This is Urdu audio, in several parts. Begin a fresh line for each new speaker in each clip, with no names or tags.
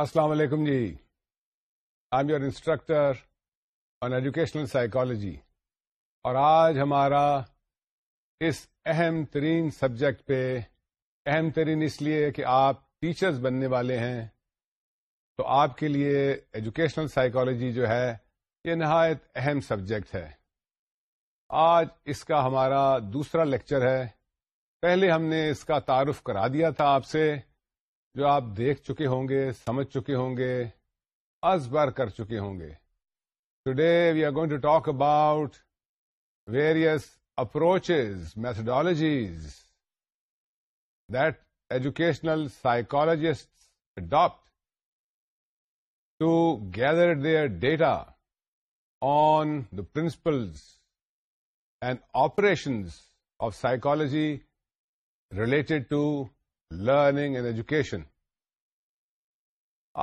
السلام علیکم جی I am your instructor on educational psychology اور آج ہمارا اس اہم ترین سبجیکٹ پہ اہم ترین اس لیے کہ آپ ٹیچرز بننے والے ہیں تو آپ کے لیے ایجوکیشنل سائیکالوجی جو ہے یہ نہایت اہم سبجیکٹ ہے آج اس کا ہمارا دوسرا لیکچر ہے پہلے ہم نے اس کا تعارف کرا دیا تھا آپ سے جو آپ دیکھ چکے ہوں گے سمجھ چکے ہوں گے از بار کر چکے ہوں گے today we are going to talk about various approaches methodologies that educational psychologist adopt to gather their data on the principles and operations of psychology related to learning and education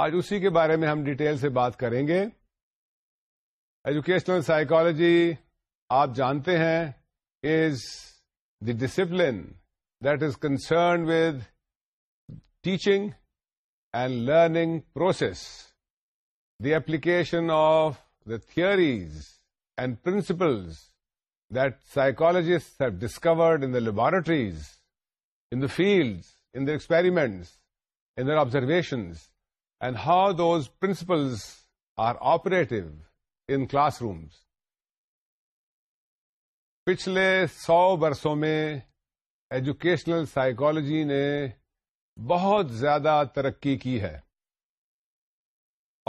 آج اسی کے بارے میں ہم ڈیٹیل سے بات کریں گے ایجوکیشنل سائیکولوجی آپ جانتے ہیں is the discipline that is concern with teaching and learning process the application of the theories and principles that have discovered in the laboratories in the fields in their experiments, in their observations and how those principles are operative in class پچھلے سو برسوں میں ایجوکیشنل سائیکالوجی نے بہت زیادہ ترقی کی ہے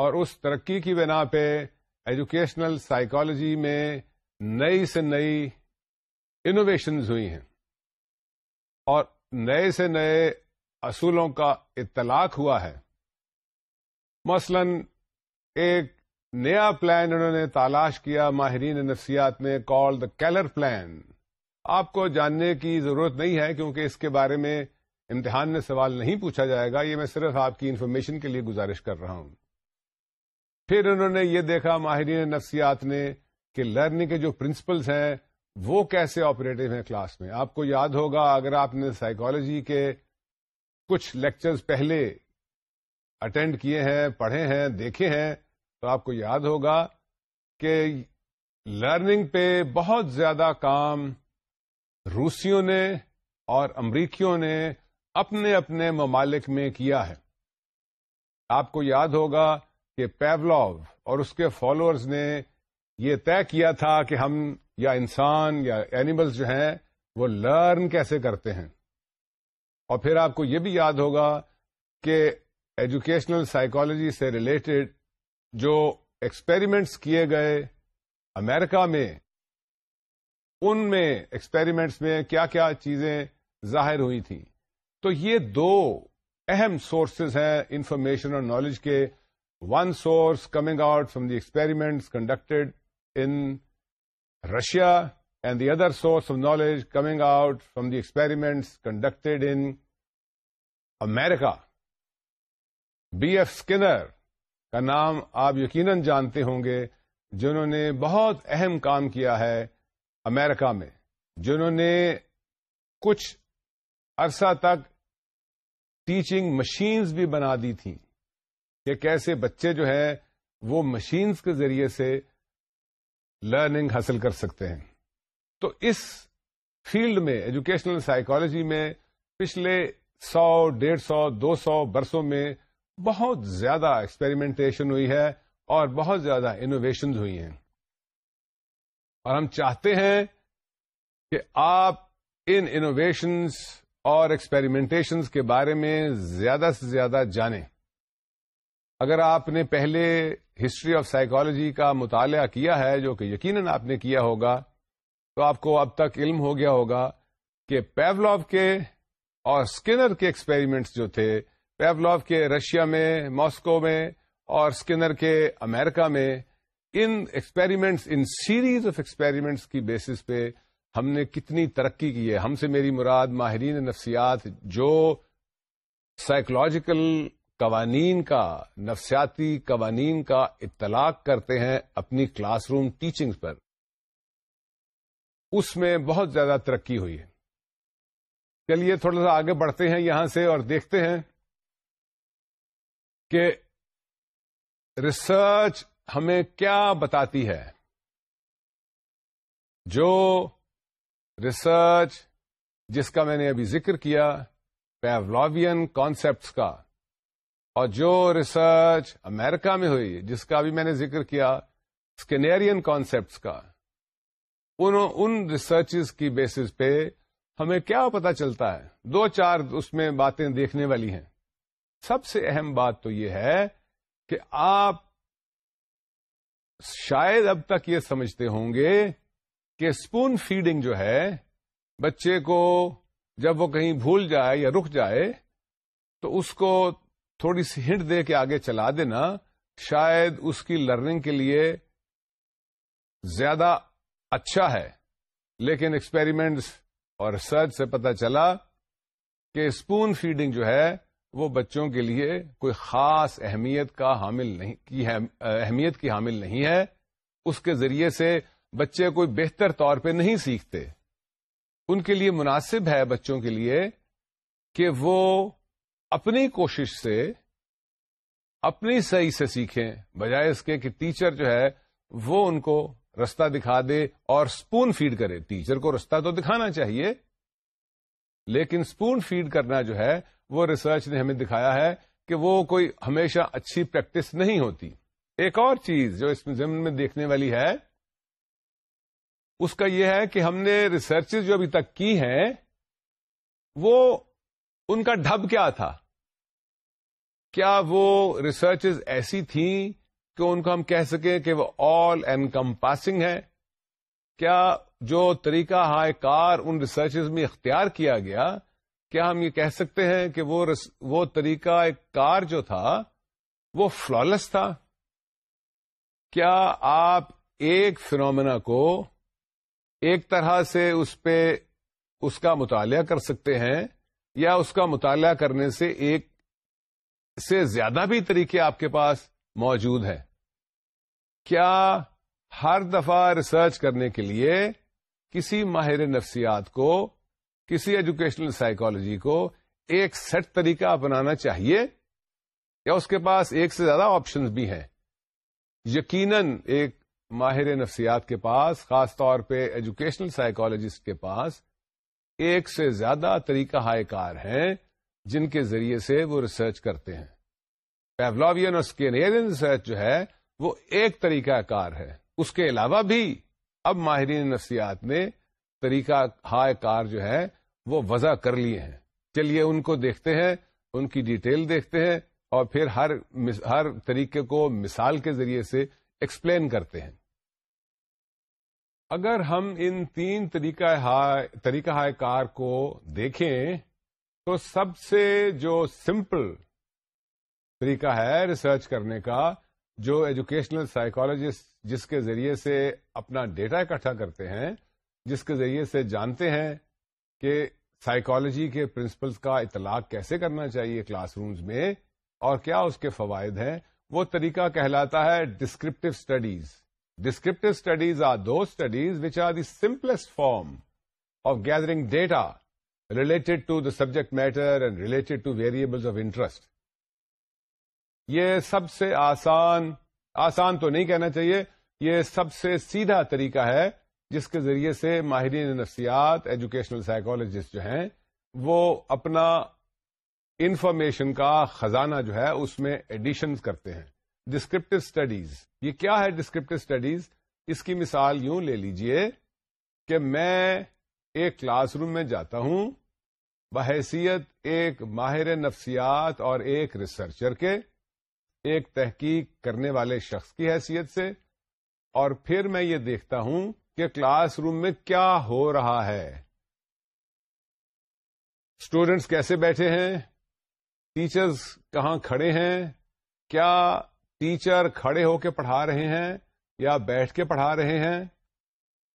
اور اس ترقی کی بنا پہ ایجوکیشنل سائیکالوجی میں نئی سے نئی انوویشنز ہوئی ہیں اور نئے سے نئے اصولوں کا اطلاق ہوا ہے مثلا ایک نیا پلان انہوں نے تلاش کیا ماہرین نفسیات نے کال دا کیلر پلان آپ کو جاننے کی ضرورت نہیں ہے کیونکہ اس کے بارے میں امتحان میں سوال نہیں پوچھا جائے گا یہ میں صرف آپ کی انفارمیشن کے لیے گزارش کر رہا ہوں پھر انہوں نے یہ دیکھا ماہرین نفسیات نے کہ لرننگ کے جو پرنسپلز ہیں وہ کیسے آپریٹو ہیں کلاس میں آپ کو یاد ہوگا اگر آپ نے سائیکالوجی کے کچھ لیکچرز پہلے اٹینڈ کیے ہیں پڑھے ہیں دیکھے ہیں تو آپ کو یاد ہوگا کہ لرننگ پہ بہت زیادہ کام روسیوں نے اور امریکیوں نے اپنے اپنے ممالک میں کیا ہے آپ کو یاد ہوگا کہ پیولاو اور اس کے فالوورز نے یہ طے کیا تھا کہ ہم یا انسان یا اینیملز جو ہیں وہ لرن کیسے کرتے ہیں اور پھر آپ کو یہ بھی یاد ہوگا کہ ایجوکیشنل سائیکالوجی سے ریلیٹڈ جو ایکسپیریمنٹس کیے گئے امریکہ میں ان میں ایکسپیریمنٹس میں کیا کیا چیزیں ظاہر ہوئی تھیں تو یہ دو اہم سورسز ہیں انفارمیشن اور نالج کے one source coming out from the experiments conducted in Russia and the other source of knowledge coming out from the experiments conducted in America. B.F. Skinner کا نام آپ یقیناً جانتے ہوں گے جنہوں نے بہت اہم کام کیا ہے امریکہ میں جنہوں نے کچھ عرصہ تک ٹیچنگ مشینز بھی بنا دی تھیں کہ کیسے بچے جو ہیں وہ مشینز کے ذریعے سے لرننگ حاصل کر سکتے ہیں تو اس فیلڈ میں ایجوکیشنل سائیکالوجی میں پچھلے سو ڈیڑھ سو دو سو برسوں میں بہت زیادہ ایکسپیریمنٹیشن ہوئی ہے اور بہت زیادہ انوویشنز ہوئی ہیں اور ہم چاہتے ہیں کہ آپ ان انوویشنس اور ایکسپیریمنٹیشنز کے بارے میں زیادہ سے زیادہ جانیں اگر آپ نے پہلے ہسٹری آف سائیکالوجی کا مطالعہ کیا ہے جو کہ یقیناً آپ نے کیا ہوگا تو آپ کو اب تک علم ہو گیا ہوگا کہ پیولوف کے اور اسکنر کے ایکسپیریمنٹس جو تھے پیولوف کے رشیا میں ماسکو میں اور اسکنر کے امریکہ میں in experiments in series of experiments کی بیسس پہ ہم نے کتنی ترقی کی ہے ہم سے میری مراد ماہرین نفسیات جو سائیکولوجیکل قوانین کا نفسیاتی قوانین کا اطلاق کرتے ہیں اپنی کلاس روم ٹیچنگ پر اس میں بہت زیادہ ترقی ہوئی ہے چلیے تھوڑا سا آگے بڑھتے ہیں یہاں سے اور دیکھتے ہیں کہ ریسرچ ہمیں کیا بتاتی ہے جو ریسرچ جس کا میں نے ابھی ذکر کیا پیولاوین کانسیپٹس کا اور جو ریسرچ امیرکا میں ہوئی جس کا بھی میں نے ذکر کیا اسکنیرین کانسیپٹس کا ان ان ریسرچ کی بیسس پہ ہمیں کیا پتا چلتا ہے دو چار اس میں باتیں دیکھنے والی ہیں سب سے اہم بات تو یہ ہے کہ آپ شاید اب تک یہ سمجھتے ہوں گے کہ اسپون فیڈنگ جو ہے بچے کو جب وہ کہیں بھول جائے یا رک جائے تو اس کو تھوڑی سی ہنٹ دے کے آگے چلا دینا شاید اس کی لرننگ کے لیے زیادہ اچھا ہے لیکن ایکسپیریمنٹس اور ریسرچ سے پتہ چلا کہ اسپون فیڈنگ جو ہے وہ بچوں کے لیے کوئی خاص اہمیت کا حامل نہیں اہمیت کی حامل نہیں ہے اس کے ذریعے سے بچے کوئی بہتر طور پہ نہیں سیکھتے ان کے لیے مناسب ہے بچوں کے لیے کہ وہ اپنی کوشش سے اپنی صحیح سے سیکھیں بجائے اس کے کہ ٹیچر جو ہے وہ ان کو رستہ دکھا دے اور سپون فیڈ کرے ٹیچر کو رستہ تو دکھانا چاہیے لیکن سپون فیڈ کرنا جو ہے وہ ریسرچ نے ہمیں دکھایا ہے کہ وہ کوئی ہمیشہ اچھی پریکٹس نہیں ہوتی ایک اور چیز جو اس ضمن میں دیکھنے والی ہے اس کا یہ ہے کہ ہم نے ریسرچز جو ابھی تک کی ہیں وہ ان کا ڈھب کیا تھا کیا وہ ریسرچ ایسی تھیں کہ ان کو ہم کہہ سکیں کہ وہ آل اینڈ کم پاسنگ ہے کیا جو طریقہ ہائے کار ان ریسرچ میں اختیار کیا گیا کیا ہم یہ کہہ سکتے ہیں کہ وہ طریقہ کار جو تھا وہ فلالس تھا کیا آپ ایک فنومنا کو ایک طرح سے اس پہ اس کا مطالعہ کر سکتے ہیں یا اس کا مطالعہ کرنے سے ایک سے زیادہ بھی طریقے آپ کے پاس موجود ہیں کیا ہر دفعہ ریسرچ کرنے کے لیے کسی ماہر نفسیات کو کسی ایجوکیشنل سائیکالوجی کو ایک سیٹ طریقہ اپنانا چاہیے یا اس کے پاس ایک سے زیادہ آپشنز بھی ہیں یقیناً ایک ماہر نفسیات کے پاس خاص طور پہ ایجوکیشنل سائیکالوجسٹ کے پاس ایک سے زیادہ طریقہ ہائے کار ہیں جن کے ذریعے سے وہ ریسرچ کرتے ہیں پیولاوین اور اسکینیرین ریسرچ جو ہے وہ ایک طریقہ کار ہے اس کے علاوہ بھی اب ماہرین نفسیات نے طریقہ ہائے کار جو ہے وہ وضع کر لیے ہیں چلیے ان کو دیکھتے ہیں ان کی ڈیٹیل دیکھتے ہیں اور پھر ہر ہر طریقے کو مثال کے ذریعے سے ایکسپلین کرتے ہیں اگر ہم ان تین طریقہ ہائے کار کو دیکھیں تو سب سے جو سمپل طریقہ ہے ریسرچ کرنے کا جو ایجوکیشنل سائیکالوجسٹ جس کے ذریعے سے اپنا ڈیٹا اکٹھا کرتے ہیں جس کے ذریعے سے جانتے ہیں کہ سائیکالوجی کے پرنسپلز کا اطلاق کیسے کرنا چاہیے کلاس رومز میں اور کیا اس کے فوائد ہیں وہ طریقہ کہلاتا ہے descriptive studies Descriptive studies are those studies which are the simplest form of gathering data related to the subject matter and related to variables of interest یہ سب سے آسان آسان تو نہیں کہنا چاہیے یہ سب سے سیدھا طریقہ ہے جس کے ذریعے سے ماہرین نفسیات ایجوکیشنل سائیکولوجسٹ جو ہیں وہ اپنا انفارمیشن کا خزانہ جو ہے اس میں ایڈیشنز کرتے ہیں ڈسکرپٹو اسٹڈیز یہ کیا ہے ڈسکرپٹو اسٹڈیز اس کی مثال یوں لے لیجئے کہ میں ایک کلاس روم میں جاتا ہوں بحیثیت ایک ماہر نفسیات اور ایک ریسرچر کے ایک تحقیق کرنے والے شخص کی حیثیت سے اور پھر میں یہ دیکھتا ہوں کہ کلاس روم میں کیا ہو رہا ہے اسٹوڈینٹس کیسے بیٹھے ہیں ٹیچرس کہاں کھڑے ہیں کیا ٹیچر کھڑے ہو کے پڑھا رہے ہیں یا بیٹھ کے پڑھا رہے ہیں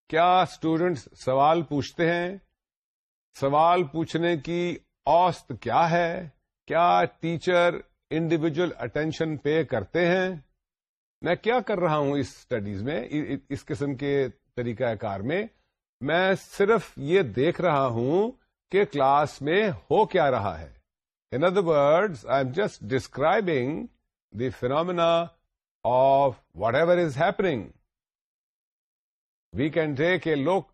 کیا اسٹوڈینٹس سوال پوچھتے ہیں سوال پوچھنے کی اوست کیا ہے کیا ٹیچر انڈیویجل اٹینشن پے کرتے ہیں میں کیا کر رہا ہوں اس اسٹڈیز میں اس قسم کے طریقہ کار میں صرف یہ دیکھ رہا ہوں کہ کلاس میں ہو کیا رہا ہے in other word I am just describing the phenomena of whatever is happening. We can take a look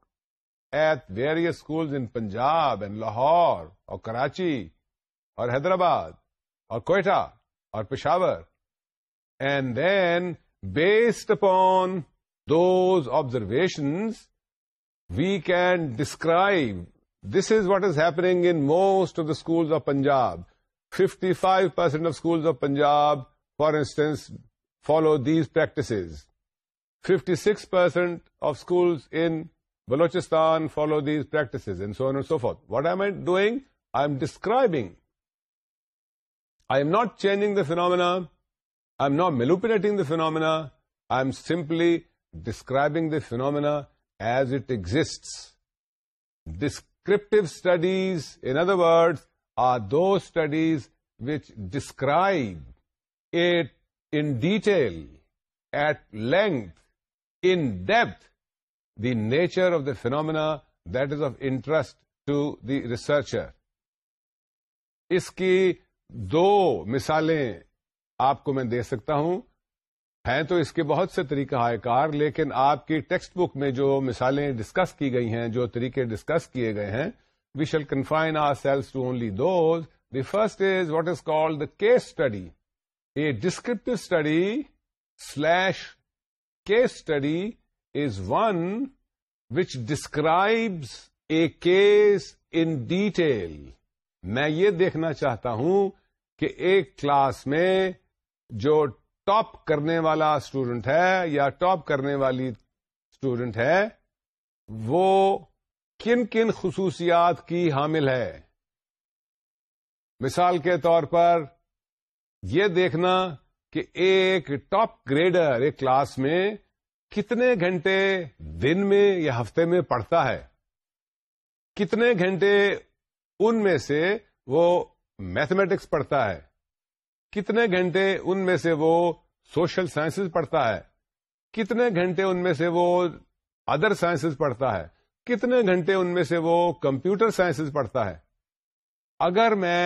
at various schools in Punjab and Lahore or Karachi or Hyderabad or Quetta or Peshawar, and then based upon those observations, we can describe this is what is happening in most of the schools of Punjab. 55% of schools of Punjab for instance, follow these practices. 56% of schools in Balochistan follow these practices, and so on and so forth. What am I doing? I am describing. I am not changing the phenomena. I am not manipulating the phenomena. I am simply describing the phenomena as it exists. Descriptive studies, in other words, are those studies which describe in detail at length in depth the nature of the phenomena that is of interest to the researcher اس کی دو مثالیں آپ کو میں دے سکتا ہوں ہیں تو اس کے بہت سے طریقہ کار لیکن آپ کی ٹیکسٹ بک میں جو مثالیں ڈسکس کی گئی ہیں جو طریقے ڈسکس کیے گئے ہیں we shall confine ourselves to only those the first is what is called case study descriptive study slash case study is one which describes a case in detail میں یہ دیکھنا چاہتا ہوں کہ ایک کلاس میں جو ٹاپ کرنے والا اسٹوڈنٹ ہے یا ٹاپ کرنے والی اسٹوڈنٹ ہے وہ کن کن خصوصیات کی حامل ہے مثال کے طور پر یہ دیکھنا کہ ایک ٹاپ گریڈر ایک کلاس میں کتنے گھنٹے دن میں یا ہفتے میں پڑھتا ہے کتنے گھنٹے ان میں سے وہ میتھمیٹکس پڑھتا ہے کتنے گھنٹے ان میں سے وہ سوشل سائنس پڑھتا ہے کتنے گھنٹے ان میں سے وہ ادر سائنس پڑھتا ہے کتنے گھنٹے ان میں سے وہ کمپیوٹر سائنس پڑھتا ہے اگر میں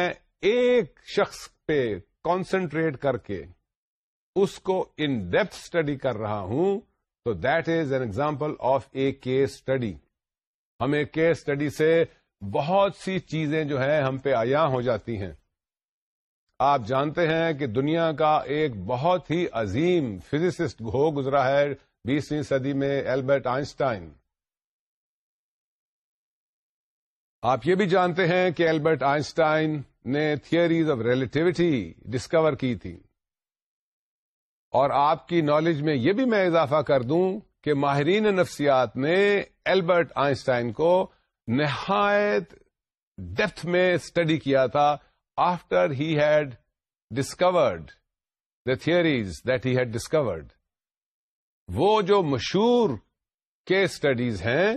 ایک شخص پہ کانسنٹریٹ کر کے اس کو ان ڈیپتھ اسٹڈی کر رہا ہوں تو that is an example of a case study ہم ایک کیس اسٹڈی سے بہت سی چیزیں جو ہے ہم پہ آیا ہو جاتی ہیں آپ جانتے ہیں کہ دنیا کا ایک بہت ہی عظیم فزسٹ ہو گزرا ہے بیسویں صدی میں البرٹ آئنسٹائن آپ یہ بھی جانتے ہیں کہ البرٹ آئنسٹائن نے تھیئریز آف ریلیٹیوٹی ڈسکور کی تھی اور آپ کی نالج میں یہ بھی میں اضافہ کر دوں کہ ماہرین نفسیات نے البرٹ آئنسٹائن کو نہایت ڈیپتھ میں اسٹڈی کیا تھا after he had discovered the theories that had discovered وہ جو مشہور کیس اسٹڈیز ہیں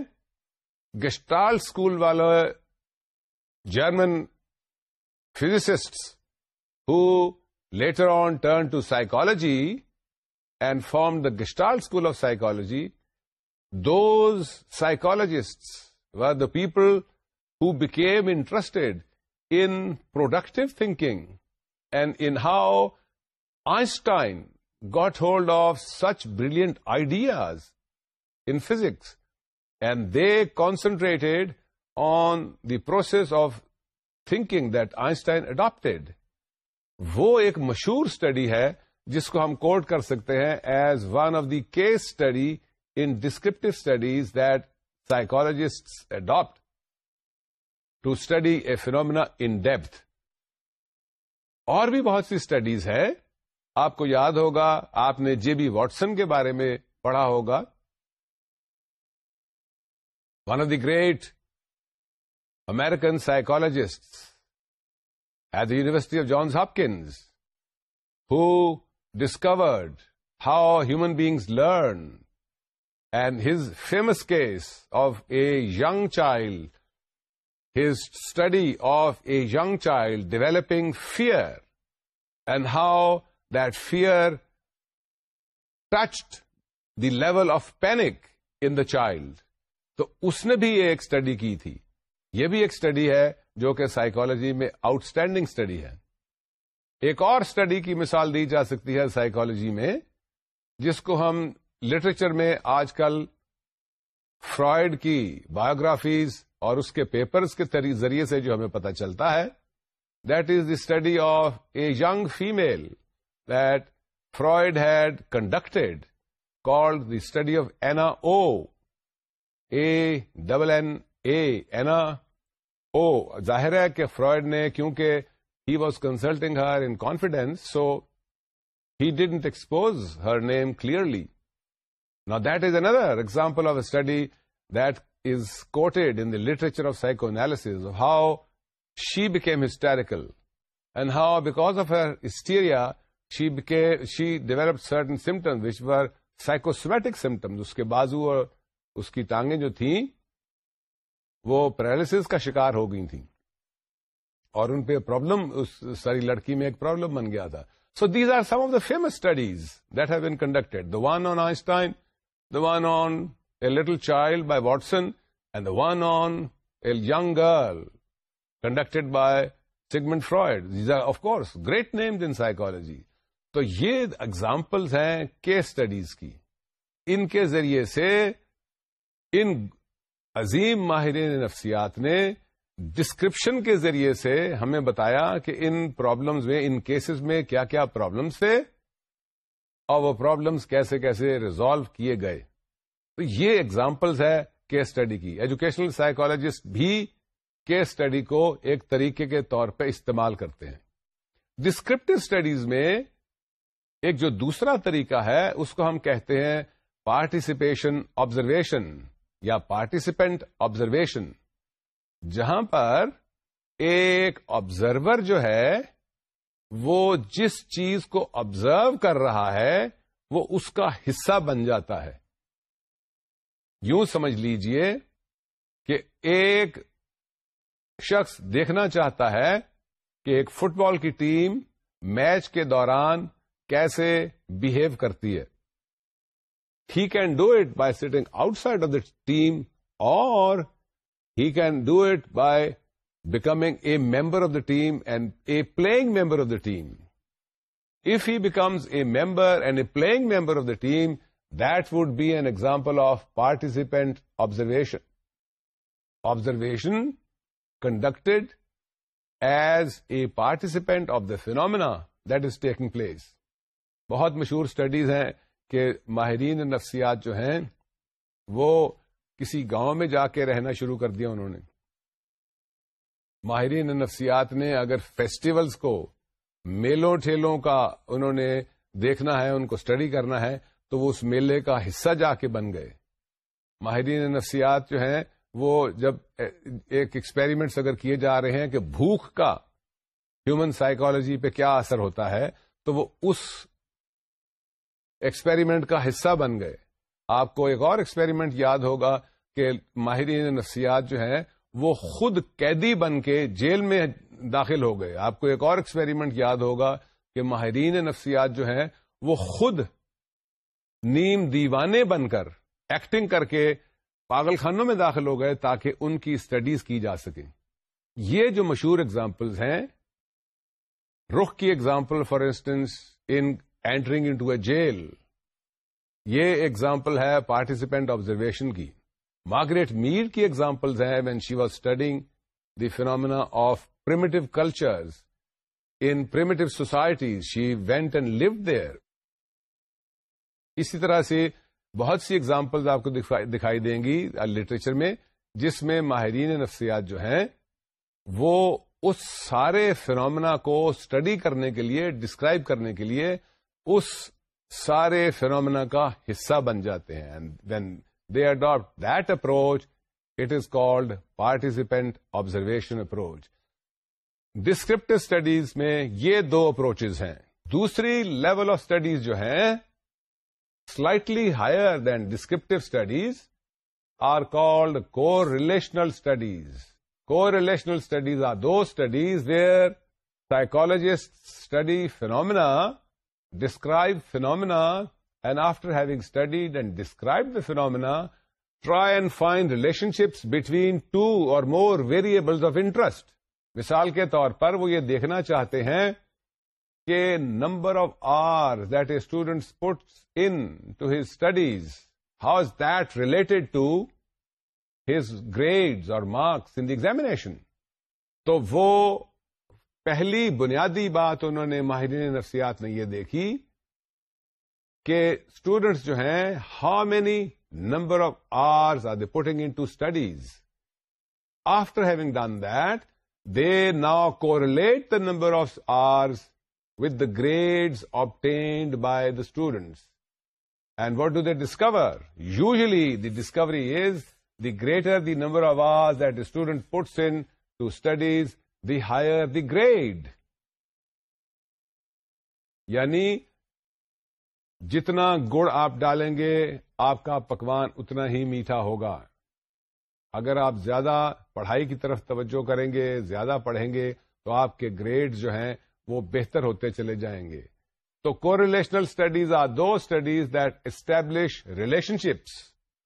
Gestalt school wala German physicists who later on turned to psychology and formed the Gestalt school of psychology, those psychologists were the people who became interested in productive thinking and in how Einstein got hold of such brilliant ideas in physics. Concentrate on the process of think that Einstein adopted وہ ایک مشہور اسٹڈی ہے جس کو ہم کوٹ کر سکتے ہیں as one of the case study in descriptive studies that psychologist adopt to study a phenomenon in depth اور بھی بہت سی اسٹڈیز ہیں آپ کو یاد ہوگا آپ نے جے بی واٹسن کے بارے میں پڑھا ہوگا One of the great American psychologists at the University of Johns Hopkins, who discovered how human beings learn, and his famous case of a young child, his study of a young child developing fear, and how that fear touched the level of panic in the child. تو اس نے بھی یہ ایک اسٹڈی کی تھی یہ بھی ایک اسٹڈی ہے جو کہ سائیکالوجی میں آؤٹ اسٹینڈنگ اسٹڈی ہے ایک اور اسٹڈی کی مثال دی جا سکتی ہے سائیکالوجی میں جس کو ہم لٹریچر میں آج کل فرائڈ کی بایوگرافیز اور اس کے پیپرز کے ذریعے سے جو ہمیں پتہ چلتا ہے that is the study of a young female that Freud had conducted called the study of Anna O a double N A N O ظاہر ہے کہ فرائڈ نے کیونکہ he was consulting her in confidence so he didn't expose her name clearly نا that is another example of study that is quoted in literature of psychoanalysis how she became hysterical and how because of her hysteria became she develop certain symptoms which were psychosomatic symptoms اس کے بازو اور اس کی ٹانگیں جو تھیں وہ پیرالس کا شکار ہو گئی تھیں اور ان پہ پرابلم اس ساری لڑکی میں ایک پرابلم بن گیا تھا so these are some of the famous studies that have been conducted the one on Einstein the one on a little child by Watson and the one on a young girl conducted by Sigmund Freud these are of course great names in psychology تو یہ اگزامپلس ہیں کیس اسٹڈیز کی ان کے ذریعے سے ان عظیم ماہرین نفسیات نے ڈسکرپشن کے ذریعے سے ہمیں بتایا کہ ان پرابلمز میں ان کیسز میں کیا کیا پرابلمس تھے اور وہ پرابلمس کیسے کیسے ریزالو کیے گئے تو یہ ایگزامپلز ہے کیس اسٹڈی کی ایجوکیشنل سائیکالوجسٹ بھی کیس اسٹڈی کو ایک طریقے کے طور پہ استعمال کرتے ہیں ڈسکرپٹو اسٹڈیز میں ایک جو دوسرا طریقہ ہے اس کو ہم کہتے ہیں پارٹیسپیشن آبزرویشن یا پارٹیسپینٹ آبزرویشن جہاں پر ایک آبزرور جو ہے وہ جس چیز کو آبزرو کر رہا ہے وہ اس کا حصہ بن جاتا ہے یوں سمجھ لیجئے کہ ایک شخص دیکھنا چاہتا ہے کہ ایک فٹ بال کی ٹیم میچ کے دوران کیسے بہیو کرتی ہے he can do it by sitting outside of the team اور he can do it by become a member of the team and a playing member of the team if he becomes a member and a playing member of the team would be an example of participant observation observation conducted as a participant of the phenomenon that is taking place بہت مشہور اسٹڈیز ہیں کہ ماہرین نفسیات جو ہیں وہ کسی گاؤں میں جا کے رہنا شروع کر دیا انہوں نے ماہرین نفسیات نے اگر فیسٹیولز کو میلوں ٹھیلوں کا انہوں نے دیکھنا ہے ان کو اسٹڈی کرنا ہے تو وہ اس میلے کا حصہ جا کے بن گئے ماہرین نفسیات جو ہیں وہ جب ایک ایکسپیریمنٹس اگر کیے جا رہے ہیں کہ بھوک کا ہیومن سائیکالوجی پہ کیا اثر ہوتا ہے تو وہ اس ایکسپیریمنٹ کا حصہ بن گئے آپ کو ایک اور ایکسپیریمنٹ یاد ہوگا کہ ماہرین نفسیات جو ہیں وہ خود قیدی بن کے جیل میں داخل ہو گئے آپ کو ایک اور ایکسپیریمنٹ یاد ہوگا کہ ماہرین نفسیات جو ہیں وہ خود نیم دیوانے بن کر ایکٹنگ کر کے پاگل خانوں میں داخل ہو گئے تاکہ ان کی اسٹڈیز کی جا سکیں یہ جو مشہور اگزامپلز ہیں رخ کی example for instance in entering into a jail یہ ایگزامپل ہے پارٹیسپینٹ آبزرویشن کی مارگریٹ میر کی ایگزامپلز ہے when she was studying the phenomena primitive cultures in primitive societies she went and live there اسی طرح سے بہت سی ایگزامپل آپ کو دکھائی دیں گی لٹریچر میں جس میں ماہرین نفسیات جو ہیں وہ اس سارے فینومنا کو اسٹڈی کرنے کے لیے ڈسکرائب کرنے کے لیے اس سارے فینومنا کا حصہ بن جاتے ہیں then they adopt that approach it is called participant observation approach descriptive studies میں یہ دو اپروچز ہیں دوسری لیول آف اسٹڈیز جو ہیں slightly higher than descriptive studies are called correlational studies correlational studies are those studies where psychologist study phenomena describe phenomena and after having studied and described the phenomena try and find relationships between two or more variables of interest مثال کے طور پر وہ یہ دیکھنا چاہتے ہیں کہ number of hours that a student puts into his studies how is that related to his grade اور مارکس ان دی ایگزامیشن تو وہ پہلی بنیادی بات انہوں نے ماہرین نفسیات نے یہ دیکھی کہ اسٹوڈنٹس جو ہیں how many number of hours are they putting into studies after having done that they now correlate the number of hours with the grade obtained by the students and what do they discover usually the discovery is the greater the number of hours that student puts into studies the higher the grade یعنی جتنا گڑ آپ ڈالیں گے آپ کا پکوان اتنا ہی میٹھا ہوگا اگر آپ زیادہ پڑھائی کی طرف توجہ کریں گے زیادہ پڑھیں گے تو آپ کے گریڈ جو ہیں وہ بہتر ہوتے چلے جائیں گے تو correlational studies are those studies that establish relationships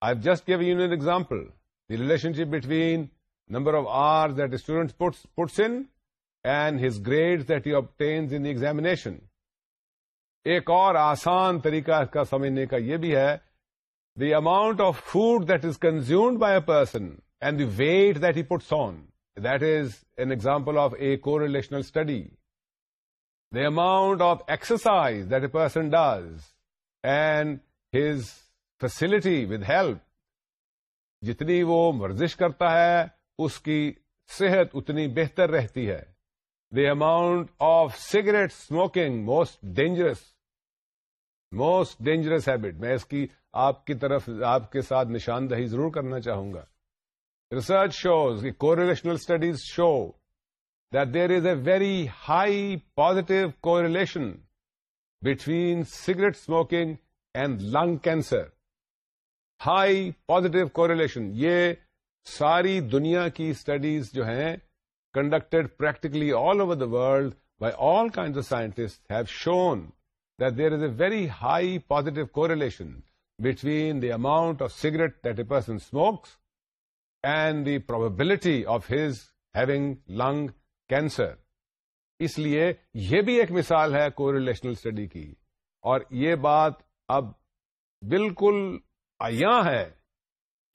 I just give you an example the relationship between number of hours that student puts and his grade that he obtains in examination ایک اور آسان طریقہ اس کا سمجھنے کا یہ بھی ہے the amount of food that is consumed by a person and the weight that he puts on that is an example of a correlational study the amount of exercise that a person does and his facility with help جتنی وہ ورزش کرتا ہے اس کی صحت اتنی بہتر رہتی ہے the amount of cigarette smoking most dangerous most dangerous habit میں اس کی آپ کی طرف آپ کے ساتھ نشاندہی ضرور کرنا چاہوں گا research shows correlational studies show that there is a very high positive correlation between cigarette smoking and lung cancer high positive correlation یہ ساری دنیا کی اسٹڈیز جو ہیں conducted practically all over the world by all kind of scientist have shown that there is a very high positive correlation between the amount of cigarette a person smokes and the probability of his having lung cancer اس لیے یہ بھی ایک مثال ہے کو ریلیشنل اسٹڈی کی اور یہ بات اب بالکل ایا ہے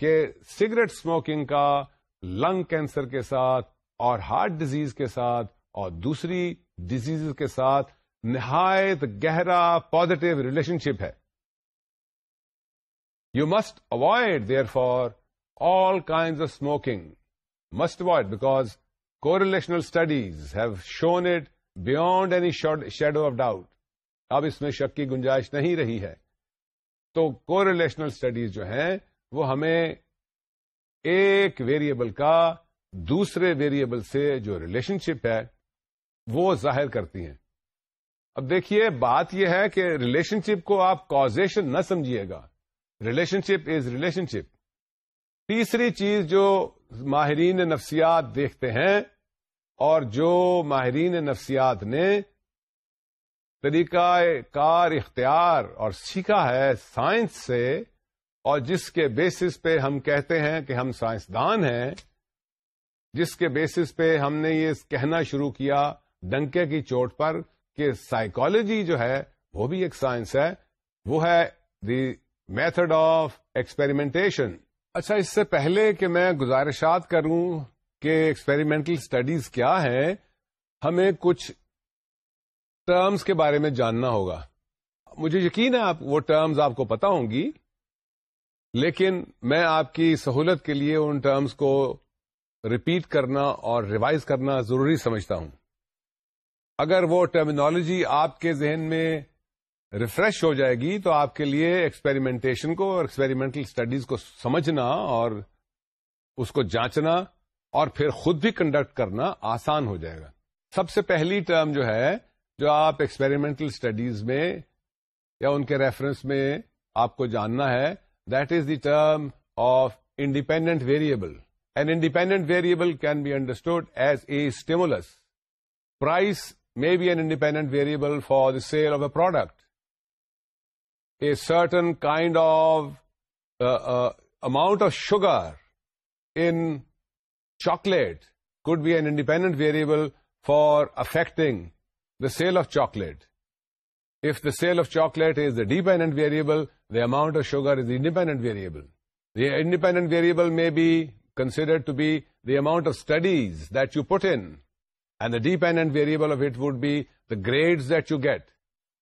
کہ سگریٹ اسموکنگ کا لنگ کینسر کے ساتھ اور ہارٹ ڈیزیز کے ساتھ اور دوسری ڈیزیز کے ساتھ نہایت گہرا پوزیٹو ریلیشن شپ ہے you must avoid therefore all kind of smoking must avoid because correlational studies have shown it beyond any shadow of doubt اب اس میں شک کی گنجائش نہیں رہی ہے تو کو ریلیشنل اسٹڈیز جو ہیں وہ ہمیں ایک ویریبل کا دوسرے ویریبل سے جو ریلیشن شپ ہے وہ ظاہر کرتی ہیں اب دیکھیے بات یہ ہے کہ ریلیشن شپ کو آپ کازیشن نہ سمجھیے گا relationship is relationship تیسری چیز جو ماہرین نفسیات دیکھتے ہیں اور جو ماہرین نفسیات نے طریقہ کار اختیار اور سیکھا ہے سائنس سے اور جس کے بیسس پہ ہم کہتے ہیں کہ ہم سائنسدان ہیں جس کے بیسس پہ ہم نے یہ کہنا شروع کیا ڈنکے کی چوٹ پر کہ سائیکالوجی جو ہے وہ بھی ایک سائنس ہے وہ ہے دی میتھڈ آف ایکسپیریمنٹیشن اچھا اس سے پہلے کہ میں گزارشات کروں کہ ایکسپیریمنٹل اسٹڈیز کیا ہے ہمیں کچھ ٹرمز کے بارے میں جاننا ہوگا مجھے یقین ہے آپ وہ ٹرمز آپ کو پتا ہوں گی لیکن میں آپ کی سہولت کے لیے ان ٹرمز کو ریپیٹ کرنا اور ریوائز کرنا ضروری سمجھتا ہوں اگر وہ ٹرمینالوجی آپ کے ذہن میں ریفریش ہو جائے گی تو آپ کے لیے ایکسپیریمنٹیشن کو اور ایکسپیریمنٹل اسٹڈیز کو سمجھنا اور اس کو جانچنا اور پھر خود بھی کنڈکٹ کرنا آسان ہو جائے گا سب سے پہلی ٹرم جو ہے جو آپ ایکسپیریمنٹل اسٹڈیز میں یا ان کے ریفرنس میں آپ کو جاننا ہے That is the term of independent variable. An independent variable can be understood as a stimulus. Price may be an independent variable for the sale of a product. A certain kind of uh, uh, amount of sugar in chocolate could be an independent variable for affecting the sale of chocolate. If the sale of chocolate is the dependent variable, the amount of sugar is the independent variable. The independent variable may be considered to be the amount of studies that you put in, and the dependent variable of it would be the grades that you get.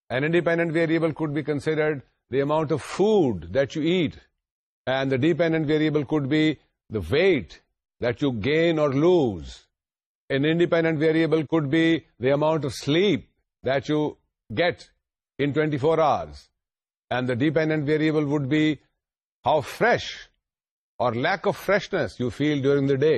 An independent variable could be considered the amount of food that you eat, and the dependent variable could be the weight that you gain or lose. An independent variable could be the amount of sleep that you get, twenty four hours and the dependent variable would be how fresh or lack of freshness you feel during the day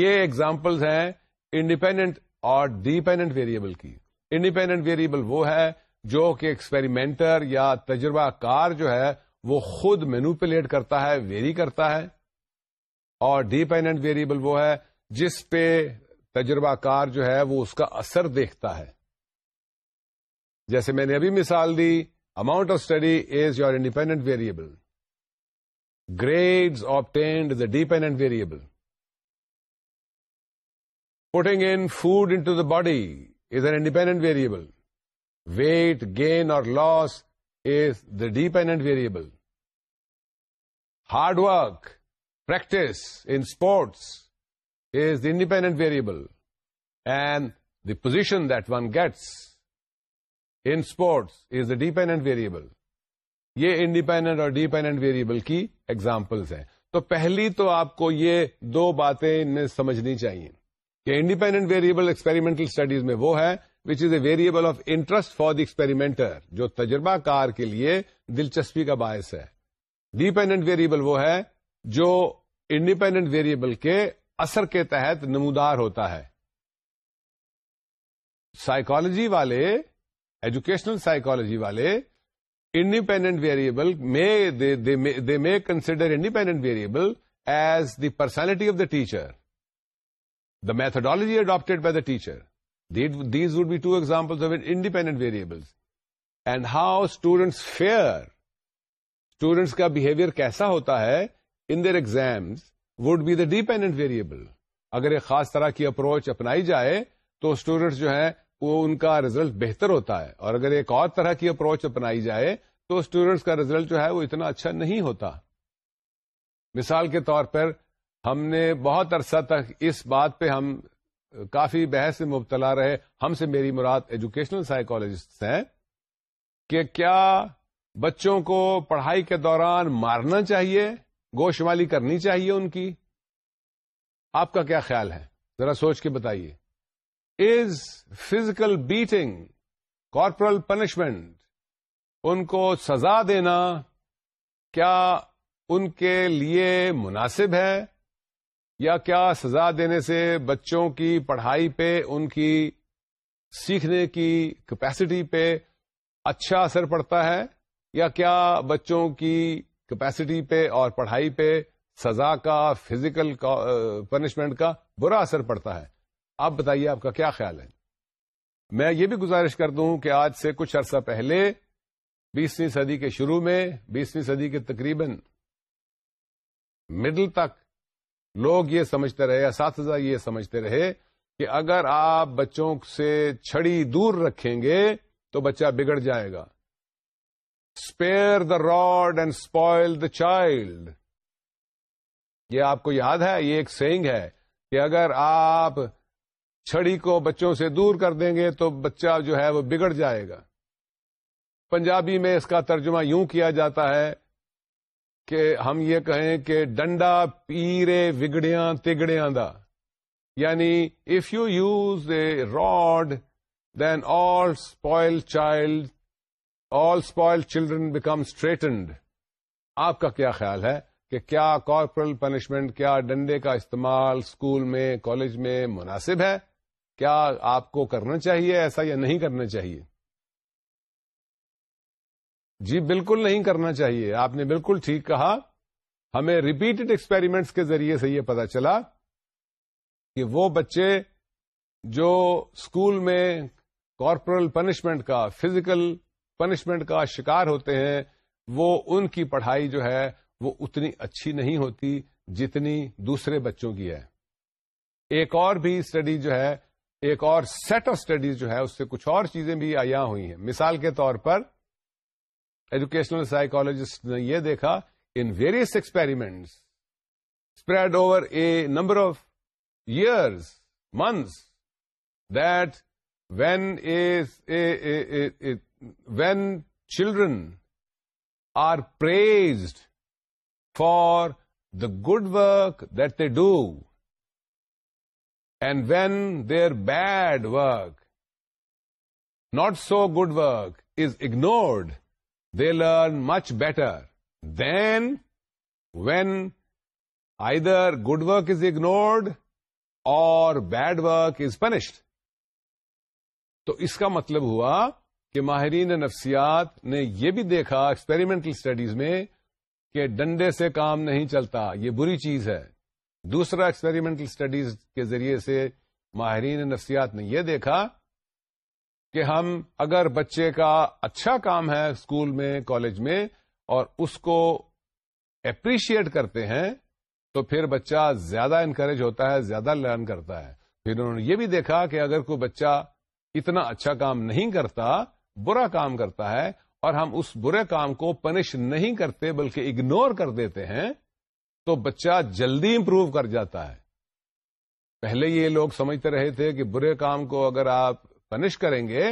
یہ ایگزامپلز ہیں انڈیپینڈنٹ اور ڈیپینڈنٹ variable کی انڈیپینڈنٹ variable وہ ہے جو کہ experimenter یا تجربہ کار جو ہے وہ خود manipulate کرتا ہے ویری کرتا ہے اور ڈیپینڈنٹ ویریبل وہ ہے جس پہ تجربہ کار جو ہے وہ اس کا اثر دیکھتا ہے جیسے میں نے ابھی مثال دی amount of study is your independent variable grades obtained is a dependent variable putting in food into the body is an independent variable weight gain or loss is the dependent variable hard work practice in sports is the independent variable and the position that one gets in sports is a dependent variable یہ انڈیپینڈنٹ اور ڈیپینڈنٹ ویریبل کی ایگزامپلس ہیں تو پہلی تو آپ کو یہ دو باتیں ان میں سمجھنی چاہیے کہ انڈیپینڈنٹ ویریبل ایکسپیریمنٹل اسٹڈیز میں وہ ہے which is a variable of interest for the experimenter جو تجربہ کار کے لیے دلچسپی کا باعث ہے ڈیپینڈنٹ ویریبل وہ ہے جو انڈیپینڈنٹ ویریبل کے اثر کے تحت نمودار ہوتا ہے سائیکالوجی والے ایجوکیشنل سائیکولوجی والے independent variable they may consider independent variable as the personality of the teacher the methodology adopted by the teacher these would be two example of independent variable and how students fare students کا بہیویئر کیسا ہوتا ہے in their exams would be the dependent variable اگر ایک خاص طرح کی اپروچ اپنائی جائے تو اسٹوڈنٹس جو ہے وہ ان کا ریزلٹ بہتر ہوتا ہے اور اگر ایک اور طرح کی اپروچ اپنائی جائے تو اسٹوڈینٹس کا ریزلٹ جو ہے وہ اتنا اچھا نہیں ہوتا مثال کے طور پر ہم نے بہت عرصہ تک اس بات پہ ہم کافی بحث میں مبتلا رہے ہم سے میری مراد ایجوکیشنل سائیکولوجسٹ ہیں کہ کیا بچوں کو پڑھائی کے دوران مارنا چاہیے گوشمالی کرنی چاہیے ان کی آپ کا کیا خیال ہے ذرا سوچ کے بتائیے is physical beating corporal punishment ان کو سزا دینا کیا ان کے لیے مناسب ہے یا کیا سزا دینے سے بچوں کی پڑھائی پہ ان کی سیکھنے کی کیپیسٹی پہ اچھا اثر پڑتا ہے یا کیا بچوں کی کیپیسٹی پہ اور پڑھائی پہ سزا کا فزیکل پنشمنٹ کا برا اثر پڑتا ہے آپ بتائیے آپ کا کیا خیال ہے میں یہ بھی گزارش کر دوں کہ آج سے کچھ عرصہ پہلے بیسویں صدی کے شروع میں بیسویں صدی کے تقریباً مڈل تک لوگ یہ سمجھتے رہے اساتذہ یہ سمجھتے رہے کہ اگر آپ بچوں سے چھڑی دور رکھیں گے تو بچہ بگڑ جائے گا spare the rod and spoil the child یہ آپ کو یاد ہے یہ ایک سینگ ہے کہ اگر آپ چھڑی کو بچوں سے دور کر دیں گے تو بچہ جو ہے وہ بگڑ جائے گا پنجابی میں اس کا ترجمہ یوں کیا جاتا ہے کہ ہم یہ کہیں کہ ڈنڈا پیرے وگڑیاں تگڑیاں دا یعنی if you use a rod then all spoil child all spoil children become straightened آپ کا کیا خیال ہے کہ کیا کارپورل پنشمنٹ کیا ڈنڈے کا استعمال اسکول میں کالج میں مناسب ہے کیا آپ کو کرنا چاہیے ایسا یا نہیں کرنا چاہیے جی بالکل نہیں کرنا چاہیے آپ نے بالکل ٹھیک کہا ہمیں ریپیٹڈ ایکسپیریمنٹس کے ذریعے سے یہ پتا چلا کہ وہ بچے جو اسکول میں کارپورل پنشمنٹ کا فزیکل پنشمنٹ کا شکار ہوتے ہیں وہ ان کی پڑھائی جو ہے وہ اتنی اچھی نہیں ہوتی جتنی دوسرے بچوں کی ہے ایک اور بھی اسٹڈی جو ہے ایک اور سیٹ آف اسٹڈیز جو ہے اس سے کچھ اور چیزیں بھی آیا ہوئی ہیں مثال کے طور پر ایجوکیشنل سائیکالوجسٹ نے یہ دیکھا in various experiments spread over a number of years months that when when children are praised for the good work that they do and when their bad work not so good work is ignored they learn much better than when I their good work is ignored or bad work is punished تو اس کا مطلب ہوا کہ ماہرین نفسیات نے یہ بھی دیکھا ایکسپیریمنٹل اسٹڈیز میں کہ ڈنڈے سے کام نہیں چلتا یہ بری چیز ہے دوسرا ایکسپیریمنٹل اسٹڈیز کے ذریعے سے ماہرین نفسیات نے یہ دیکھا کہ ہم اگر بچے کا اچھا کام ہے اسکول میں کالج میں اور اس کو اپریشیٹ کرتے ہیں تو پھر بچہ زیادہ انکریج ہوتا ہے زیادہ لرن کرتا ہے پھر انہوں نے یہ بھی دیکھا کہ اگر کوئی بچہ اتنا اچھا کام نہیں کرتا برا کام کرتا ہے اور ہم اس برے کام کو پنش نہیں کرتے بلکہ اگنور کر دیتے ہیں تو بچہ جلدی امپروو کر جاتا ہے پہلے یہ لوگ سمجھتے رہے تھے کہ برے کام کو اگر آپ پنش کریں گے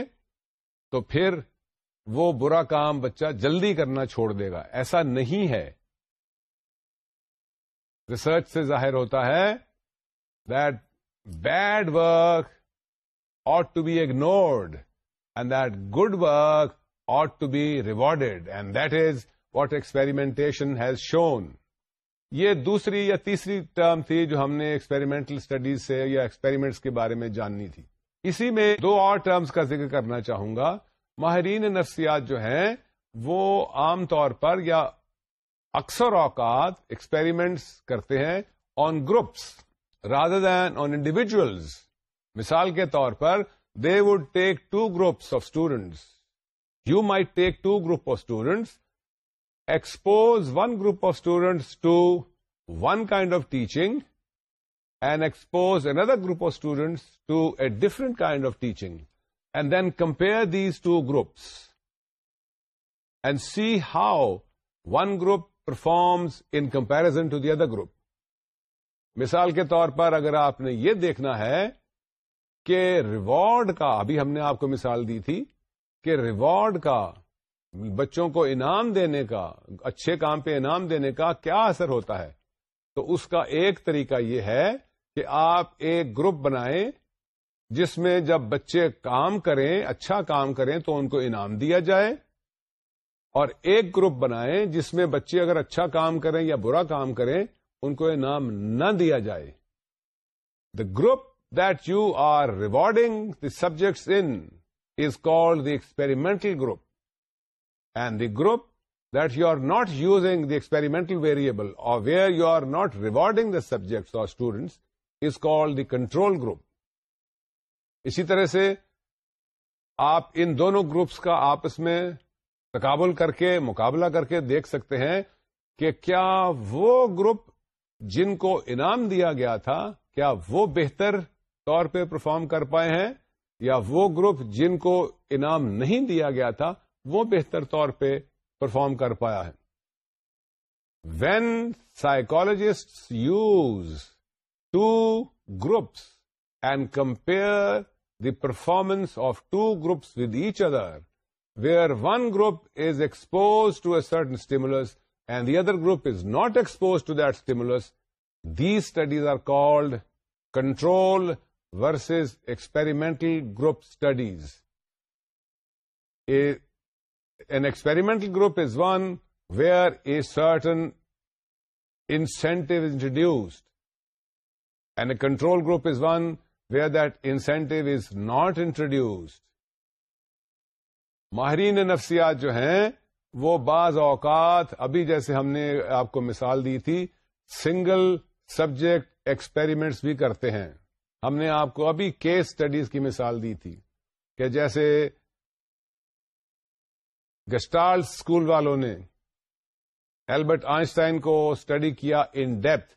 تو پھر وہ برا کام بچہ جلدی کرنا چھوڑ دے گا ایسا نہیں ہے ریسرچ سے ظاہر ہوتا ہے that bad work ought to be ignored and that good work ought to be rewarded and that is what experimentation has shown یہ دوسری یا تیسری ٹرم تھی جو ہم نے ایکسپیریمنٹل اسٹڈیز سے یا ایکسپیریمنٹس کے بارے میں جاننی تھی اسی میں دو اور ٹرمز کا ذکر کرنا چاہوں گا ماہرین نفسیات جو ہیں وہ عام طور پر یا اکثر اوقات ایکسپیریمنٹس کرتے ہیں on groups rather than on individuals مثال کے طور پر they would take two groups of students you may take two groups of students expose one group of students to one kind of teaching and expose another group group of to to a different kind of teaching and then compare these two groups and see how one group performs in comparison to the other group مثال کے طور پر اگر آپ نے یہ دیکھنا ہے کہ ریوارڈ کا ابھی ہم نے آپ کو مثال دی تھی کہ ریوارڈ کا بچوں کو انعام دینے کا اچھے کام پہ انعام دینے کا کیا اثر ہوتا ہے تو اس کا ایک طریقہ یہ ہے کہ آپ ایک گروپ بنائیں جس میں جب بچے کام کریں اچھا کام کریں تو ان کو انعام دیا جائے اور ایک گروپ بنائیں جس میں بچے اگر اچھا کام کریں یا برا کام کریں ان کو انعام نہ دیا جائے the group that you are rewarding the subjects in is called the experimental group and the group that you are not using the experimental variable or where you are not rewarding the subjects are students is call the control group اسی طرح سے آپ ان دونوں گروپس کا آپس میں تقابل کر کے مقابلہ کر کے دیکھ سکتے ہیں کہ کیا وہ گروپ جن کو انعام دیا گیا تھا کیا وہ بہتر طور پہ پرفارم کر پائے ہیں یا وہ گروپ جن کو انعام نہیں دیا گیا تھا وہ بہتر طور پہ پرفارم کر پایا ہے when psychologists use two groups and compare the performance of two groups with each other where one group is expose to a certain stimulus and the other group is not expose to that stimulus these studies are called control versus experimental group studies group group is one where a certain is introduced and a control group is one where that incentive is not introduced ماہرین نفسیات جو ہیں وہ بعض اوقات ابھی جیسے ہم نے آپ کو مثال دی تھی سنگل سبجیکٹ ایکسپیریمنٹس بھی کرتے ہیں ہم نے آپ کو ابھی کیس اسٹڈیز کی مثال دی تھی کہ جیسے گسٹال اسکول والوں نے ایلبرٹ آئنسٹائن کو اسٹڈی کیا in depth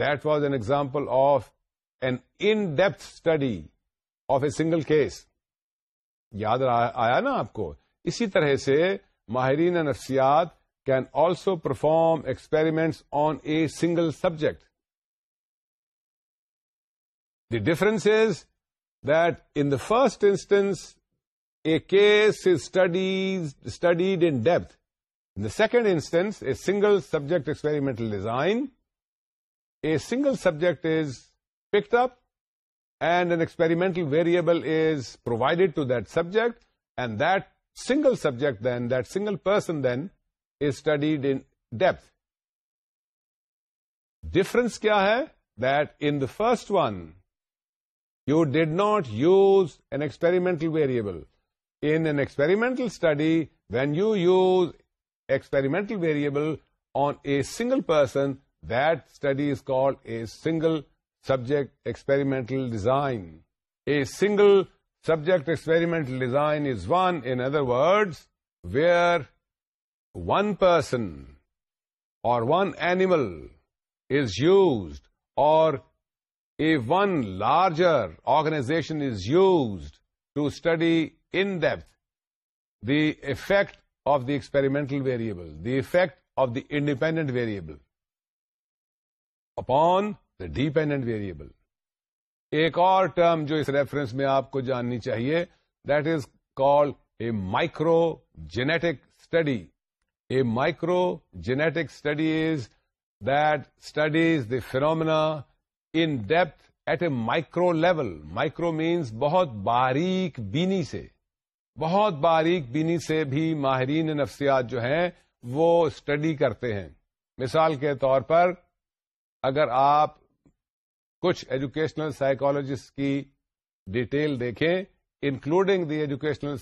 that was an example of an in depth study of a single case یاد آیا نا آپ کو اسی طرح سے ماہرین نفسیات can also perform experiment on a single subject the difference is that in the first instance case is studies studied in depth the second instance single subject experimental design a single subject is picked up and an experimental variable is provided to that subject and that single subject then that single person then is studied in depth difference كیا ہے that in the first one you did not use an experimental variable In an experimental study, when you use experimental variable on a single person, that study is called a single subject experimental design. A single subject experimental design is one, in other words, where one person or one animal is used, or a one larger organization is used to study in deep the effect of the experimental variable the effect of the independent variable upon Debal ایک اور ٹرم جو اس ریفرنس میں آپ کو جاننی چاہیے that is called a micro genetic study a micro genetic study is that studies the phenomena in depth at a micro level micro means بہت باریک بینی سے بہت باریک بینی سے بھی ماہرین نفسیات جو ہیں وہ اسٹڈی کرتے ہیں مثال کے طور پر اگر آپ کچھ ایجوکیشنل سائیکالوجسٹ کی ڈیٹیل دیکھیں including the educational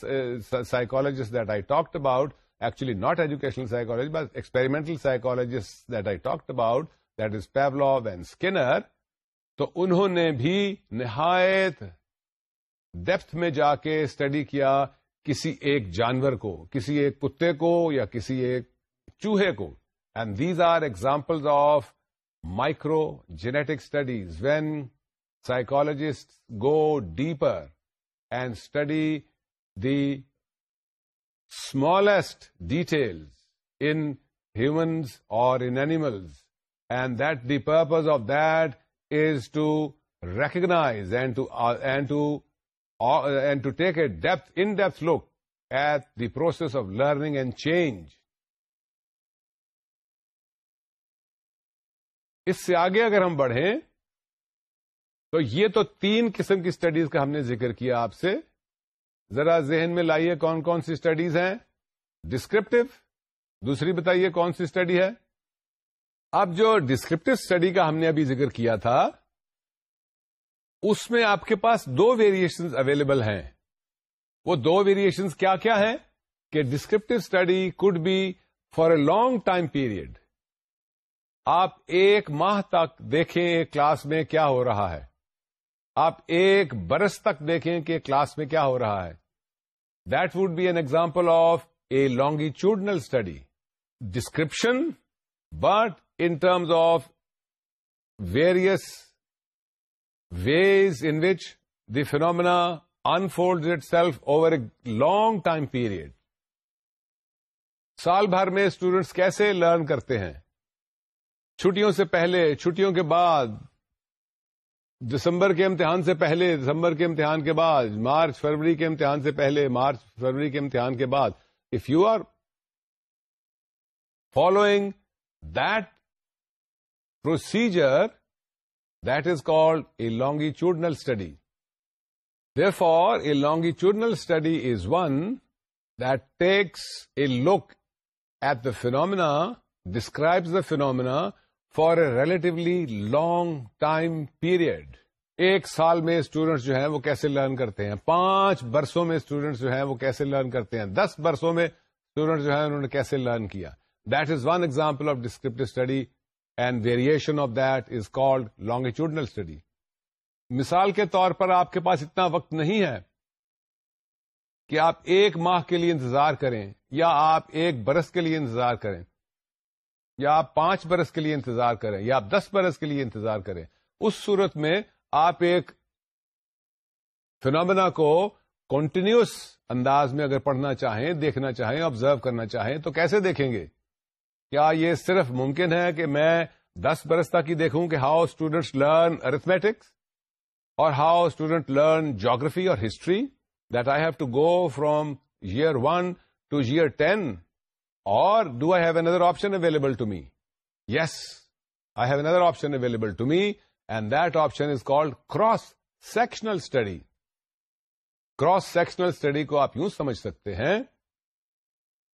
psychologist that I talked about actually not psychology but experimental psychologist that I talked about that is Pavlov and Skinner تو انہوں نے بھی نہایت ڈیپتھ میں جا کے اسٹڈی کیا کسی ایک جانور کو کسی ایک کتے کو یا کسی ایک چوہے کو and these are examples of micro genetic studies when psychologists go deeper and study the smallest details in humans or in animals and the purpose of that is to recognise and to and to and to take a depth in depth look at the process of learning and change اس سے آگے اگر ہم بڑھیں تو یہ تو تین قسم کی اسٹڈیز کا ہم نے ذکر کیا آپ سے ذرا ذہن میں لائیے کون کون سی اسٹڈیز ہیں ڈسکرپٹیو دوسری بتائیے کون سی اسٹڈی ہے اب جو ڈسکرپٹیو اسٹڈی کا ہم نے ابھی ذکر کیا تھا اس میں آپ کے پاس دو ویریشن اویلیبل ہیں وہ دو ویریشن کیا کیا ہے کہ descriptive study could be for a long time period آپ ایک ماہ تک دیکھیں کلاس میں کیا ہو رہا ہے آپ ایک برس تک دیکھیں کہ کلاس میں کیا ہو رہا ہے that would be an example of a longitudinal study description but in terms of various ways in which the phenomena unfold self over a long time period سال بھر میں اسٹوڈینٹس کیسے لرن کرتے ہیں چھٹیوں سے پہلے چھٹیوں کے بعد دسمبر کے امتحان سے پہلے دسمبر کے امتحان کے بعد مارچ فروری کے امتحان سے پہلے مارچ فروری کے امتحان کے بعد if you are following that procedure this called a longitudinal study the for a longitudinal study is one that takes a look at the phenomena describe the phenomena for a relatively long time period ایک سال میں اسٹوڈینٹس جو ہیں وہ کیسے لرن کرتے ہیں پانچ برسوں میں اسٹوڈینٹس جو ہیں وہ کیسے لرن کرتے ہیں دس برسوں میں اسٹوڈینٹس جو ہیں انہوں نے کیسے لرن کیا that is one example of descriptive study variation of that is called longitudinal study مثال کے طور پر آپ کے پاس اتنا وقت نہیں ہے کہ آپ ایک ماہ کے لیے انتظار کریں یا آپ ایک برس کے لیے انتظار کریں یا آپ پانچ برس کے لیے انتظار کریں یا آپ دس برس کے لیے انتظار کریں اس صورت میں آپ ایک فنامنا کو کنٹینیوس انداز میں اگر پڑھنا چاہیں دیکھنا چاہیں آبزرو کرنا چاہیں تو کیسے دیکھیں گے کیا یہ صرف ممکن ہے کہ میں دس برس تک ہی دیکھوں کہ ہاؤ اسٹوڈینٹس لرن ارتھمیٹکس اور how student learn geography or history that I have to go from year one to year ten or do I have another option available to me yes I have another option available to me and that option is called cross sectional study cross sectional study کو آپ یوں سمجھ سکتے ہیں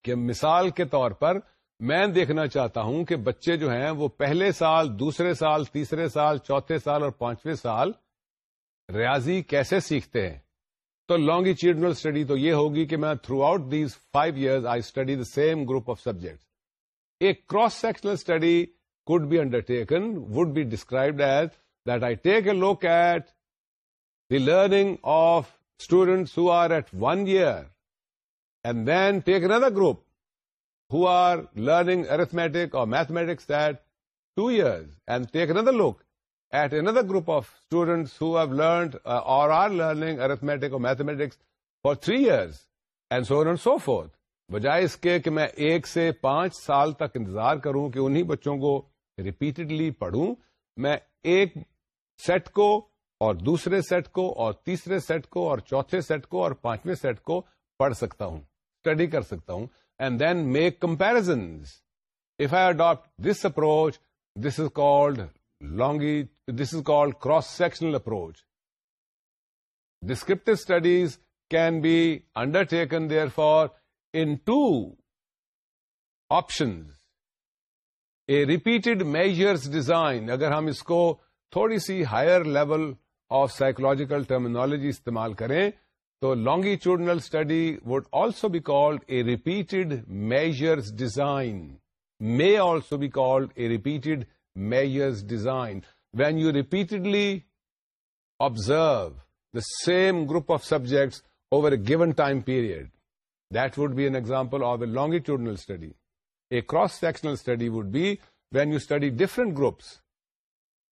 کہ مثال کے طور پر میں دیکھنا چاہتا ہوں کہ بچے جو ہیں وہ پہلے سال دوسرے سال تیسرے سال چوتھے سال اور پانچویں سال ریاضی کیسے سیکھتے ہیں تو لانگی چیڈنل اسٹڈی تو یہ ہوگی کہ میں throughout these five year I study the same group of subjects a cross sectional study could be undertaken would be described as that I take a look at the learning of students who are at one year and then take another group who are learning arithmetic or mathematics that two years and take another look at another group of students who have learned uh, or are learning arithmetic or mathematics for three years and so on and so forth. بجائے اس کے کہ میں ایک سے پانچ سال تک انتظار کروں کہ انہی بچوں کو ریپیٹڈلی پڑھوں میں ایک سیٹ کو اور دوسرے سیٹ کو اور تیسرے سیٹ کو اور چوتھے سیٹ کو اور پانچویں سیٹ کو پڑھ سکتا ہوں اسٹڈی کر سکتا ہوں and then make comparisons if I adopt this approach this is called long this is called cross sectional approach descriptive studies can be undertaken therefore انشنز a repeated measures design اگر ہم اس کو تھوڑی سی higher level of psychological terminology استعمال کریں So longitudinal study would also be called a repeated measures design, may also be called a repeated measures design. When you repeatedly observe the same group of subjects over a given time period, that would be an example of a longitudinal study. A cross-sectional study would be when you study different groups,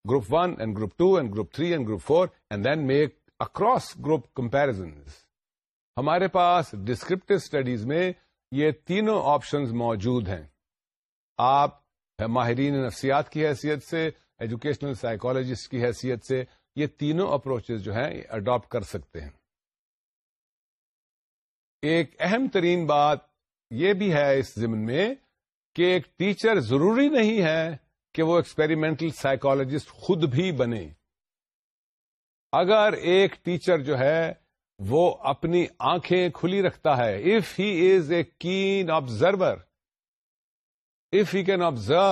group 1 and group 2 and group 3 and group 4, and then make across group comparisons ہمارے پاس ڈسکرپٹو اسٹڈیز میں یہ تینوں آپشنز موجود ہیں آپ ماہرین نفسیات کی حیثیت سے ایجوکیشنل سائیکالوجسٹ کی حیثیت سے یہ تینوں اپروچز جو ہیں اڈاپٹ کر سکتے ہیں ایک اہم ترین بات یہ بھی ہے اس ضمن میں کہ ایک ٹیچر ضروری نہیں ہے کہ وہ ایکسپیریمنٹل سائیکالوجسٹ خود بھی بنے اگر ایک ٹیچر جو ہے وہ اپنی آنکھیں کھلی رکھتا ہے if he is a keen observer if he can observe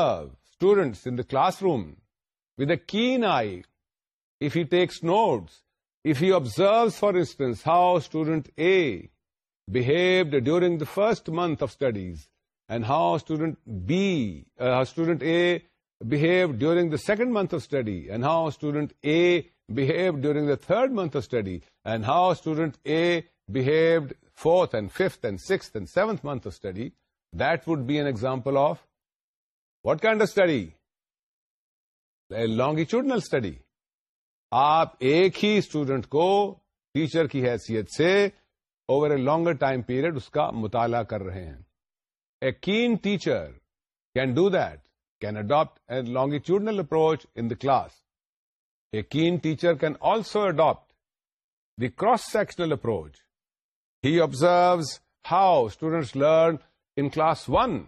students in the classroom with a keen eye if he takes notes if he observe for instance how student A behaved during the first month of studies and how student B student A behave during the second month study and how student A behave during the third month study and how student A behaved fourth and fifth and six and seventh month study that would be an example of what keen study longitudinal study آپ ایک ہی اسٹوڈنٹ کو ٹیچر کی حیثیت سے over a longer time period اس کا مطالعہ کر رہے ہیں a keen teacher can do that can adopt a longitudinal approach in the class. A keen teacher can also adopt the cross-sectional approach. He observes how students learn in class 1.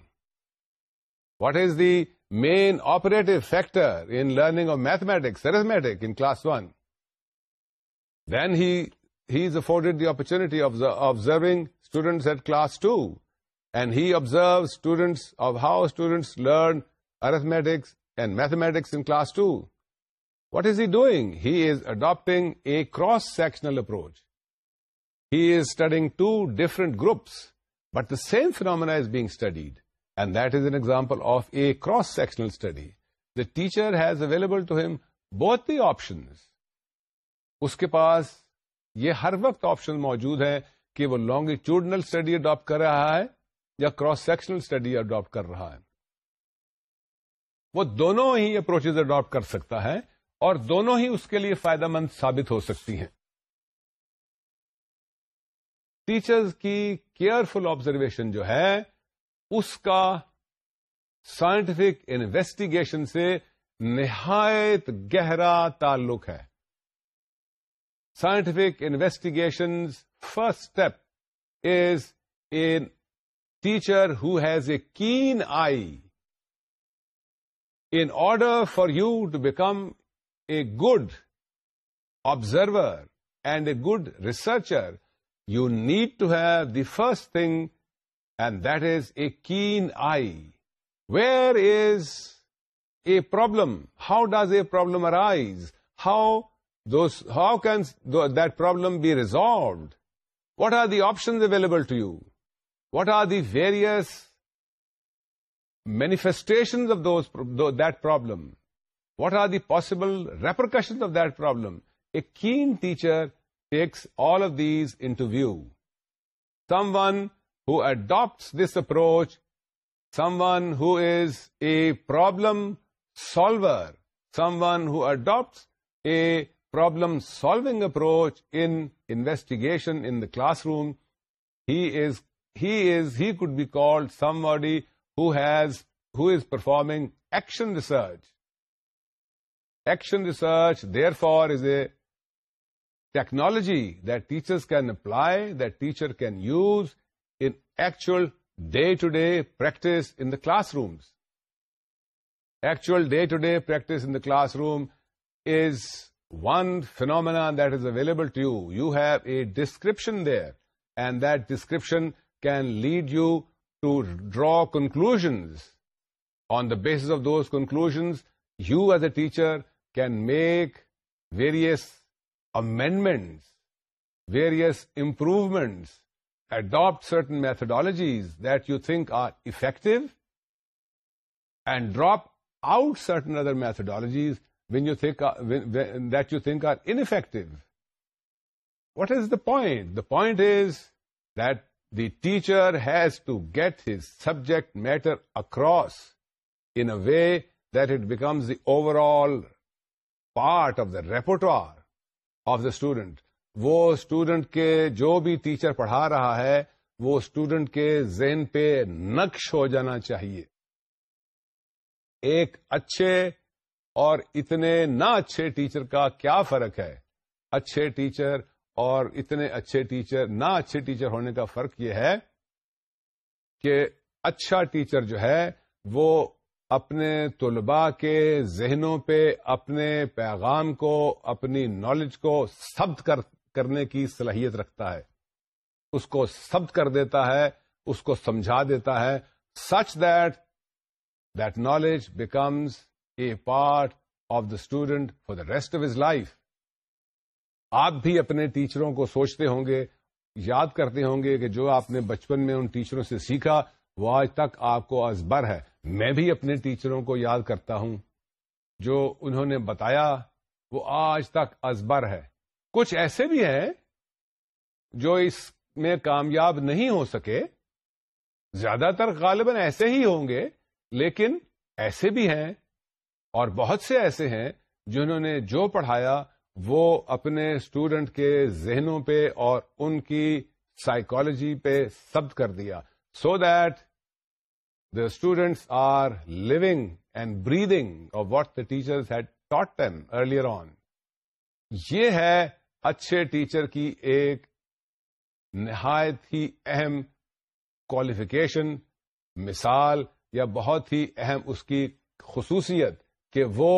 What is the main operative factor in learning of mathematics, arithmetic, in class 1? Then he is afforded the opportunity of observing students at class 2. And he observes how students learn arithmetics and mathematics in class two what is he doing he is adapting a cross sectional approach he is studying two different groups but the same phenomena is being studied and that is an example of a cross sectional study the teacher has available to ہم بہت ہی options. اس کے پاس یہ ہر وقت آپشن موجود ہے کہ وہ لانگیٹیوڈنل اسٹڈی اڈاپٹ کر رہا ہے یا کراس سیکشنل اسٹڈی اڈاپٹ کر رہا ہے وہ دونوں ہی اپروچز اڈاپٹ کر سکتا ہے اور دونوں ہی اس کے لیے فائدہ مند ثابت ہو سکتی ہیں ٹیچرز کی کیئر فل آبزرویشن جو ہے اس کا سائنٹفک انویسٹیگیشن سے نہایت گہرا تعلق ہے scientific investigation first step is a teacher who has a keen eye in order for you to become a good observer and a good researcher, you need to have the first thing, and that is a keen eye. Where is a problem? How does a problem arise? How can that problem be resolved? What are the options available to you? What are the various manifestations of that problem? What are the possible repercussions of that problem? A keen teacher takes all of these into view. Someone who adopts this approach, someone who is a problem solver, someone who adopts a problem-solving approach in investigation in the classroom, he could be called somebody who is performing action research. Action research, therefore, is a technology that teachers can apply, that teacher can use in actual day-to-day practice in the classrooms. Actual day-to-day practice in the classroom is one phenomenon that is available to you. You have a description there, and that description can lead you to draw conclusions. On the basis of those conclusions, you as a teacher can make various amendments, various improvements, adopt certain methodologies that you think are effective, and drop out certain other methodologies that you think are ineffective. What is the point? The point is that the teacher has to get his subject matter across in a way that it becomes the overall part of the of the of the student وہ اسٹوڈنٹ کے جو بھی ٹیچر پڑھا رہا ہے وہ اسٹوڈنٹ کے ذہن پہ نقش ہو جانا چاہیے ایک اچھے اور اتنے نہ اچھے ٹیچر کا کیا فرق ہے اچھے ٹیچر اور اتنے اچھے ٹیچر نہ اچھے ٹیچر ہونے کا فرق یہ ہے کہ اچھا ٹیچر جو ہے وہ اپنے طلباء کے ذہنوں پہ اپنے پیغام کو اپنی نالج کو سبد کرنے کی صلاحیت رکھتا ہے اس کو سبد کر دیتا ہے اس کو سمجھا دیتا ہے such that that knowledge becomes a part of the student for the rest of his life آپ بھی اپنے ٹیچروں کو سوچتے ہوں گے یاد کرتے ہوں گے کہ جو آپ نے بچپن میں ان ٹیچروں سے سیکھا وہ آج تک آپ کو ازبر ہے میں بھی اپنے ٹیچروں کو یاد کرتا ہوں جو انہوں نے بتایا وہ آج تک ازبر ہے کچھ ایسے بھی ہیں جو اس میں کامیاب نہیں ہو سکے زیادہ تر غالباً ایسے ہی ہوں گے لیکن ایسے بھی ہیں اور بہت سے ایسے ہیں جنہوں نے جو پڑھایا وہ اپنے اسٹوڈنٹ کے ذہنوں پہ اور ان کی سائیکالوجی پہ سبد کر دیا so that the students are living and breathing or what the teacher earlier on یہ ہے اچھے ٹیچر کی ایک نہایت ہی اہم کوالیفیکیشن مثال یا بہت ہی اہم اس کی خصوصیت کہ وہ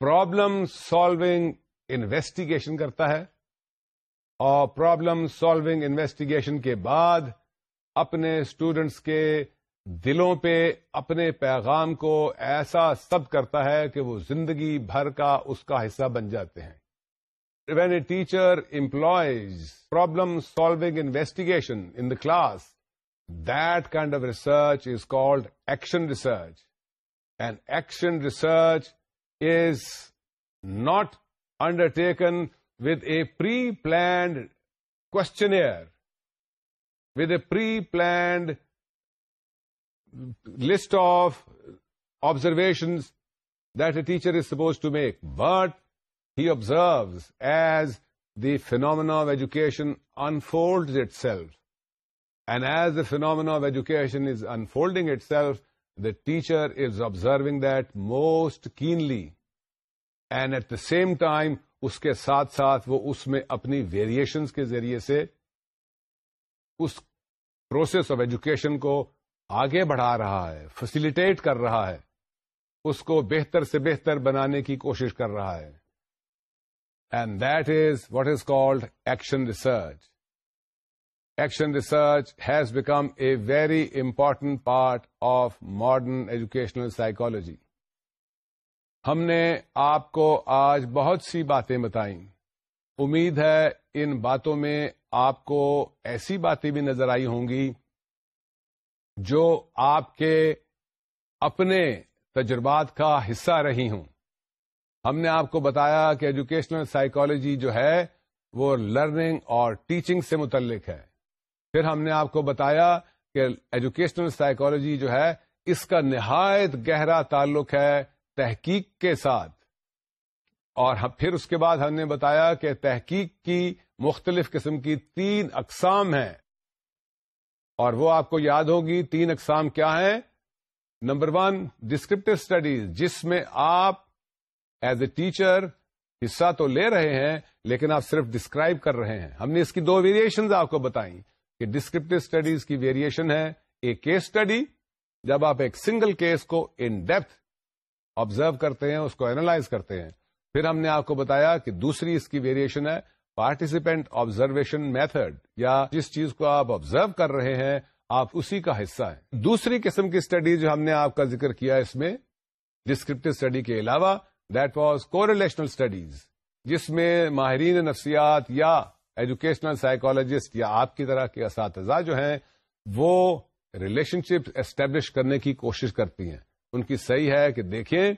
پرابلم سالونگ انویسٹیگیشن کرتا ہے اور پرابلم سالوگ انویسٹیگیشن کے بعد اپنے اسٹوڈنٹس کے دلوں پہ اپنے پیغام کو ایسا سب کرتا ہے کہ وہ زندگی بھر کا اس کا حصہ بن جاتے ہیں when a teacher employs problem solving investigation in the class that kind of research is called action research and action research is not undertaken with a pre-planned questionnaire, with a pre-planned list of observations that a teacher is supposed to make, but he observes as the phenomena of education unfolds itself. And as the phenomena of education is unfolding itself, the teacher is observing that most keenly. And at the same time اس کے ساتھ ساتھ وہ اس میں اپنی ویریئشنس کے ذریعے سے اس پروسیس آف ایجوکیشن کو آگے بڑھا رہا ہے فیسیلیٹیٹ کر رہا ہے اس کو بہتر سے بہتر بنانے کی کوشش کر رہا ہے and that is what is called action research action research has become a very important part of modern educational psychology ہم نے آپ کو آج بہت سی باتیں بتائیں امید ہے ان باتوں میں آپ کو ایسی باتیں بھی نظر آئی ہوں گی جو آپ کے اپنے تجربات کا حصہ رہی ہوں ہم نے آپ کو بتایا کہ ایجوکیشنل سائیکالوجی جو ہے وہ لرننگ اور ٹیچنگ سے متعلق ہے پھر ہم نے آپ کو بتایا کہ ایجوکیشنل سائیکالوجی جو ہے اس کا نہایت گہرا تعلق ہے تحقیق کے ساتھ اور پھر اس کے بعد ہم نے بتایا کہ تحقیق کی مختلف قسم کی تین اقسام ہیں اور وہ آپ کو یاد ہوگی تین اقسام کیا ہیں نمبر ون ڈسکرپٹو اسٹڈیز جس میں آپ ایز اے ٹیچر حصہ تو لے رہے ہیں لیکن آپ صرف ڈسکرائب کر رہے ہیں ہم نے اس کی دو ویریشنز آپ کو بتائیں کہ ڈسکرپٹو اسٹڈیز کی ویریشن ہے ایک کیس اسٹڈی جب آپ ایک سنگل کیس کو ان ڈیپتھ آبزرو کرتے ہیں اس کو اینالائز کرتے ہیں پھر ہم نے آپ کو بتایا کہ دوسری اس کی ویریشن ہے پارٹیسپینٹ آبزرویشن میتھڈ یا جس چیز کو آپ آبزرو کر رہے ہیں آپ اسی کا حصہ ہیں دوسری قسم کی اسٹڈی جو ہم نے آپ کا ذکر کیا اس میں ڈسکرپٹو اسٹڈی کے علاوہ دیٹ واز کو ریلیشنل اسٹڈیز جس میں ماہرین نفسیات یا ایجوکیشنل سائیکالوجسٹ یا آپ کی طرح کے اساتذہ جو ہیں وہ ریلیشن شپ اسٹیبلش کرنے کی کوشش کرتی ہیں ان کی صحیح ہے کہ دیکھیں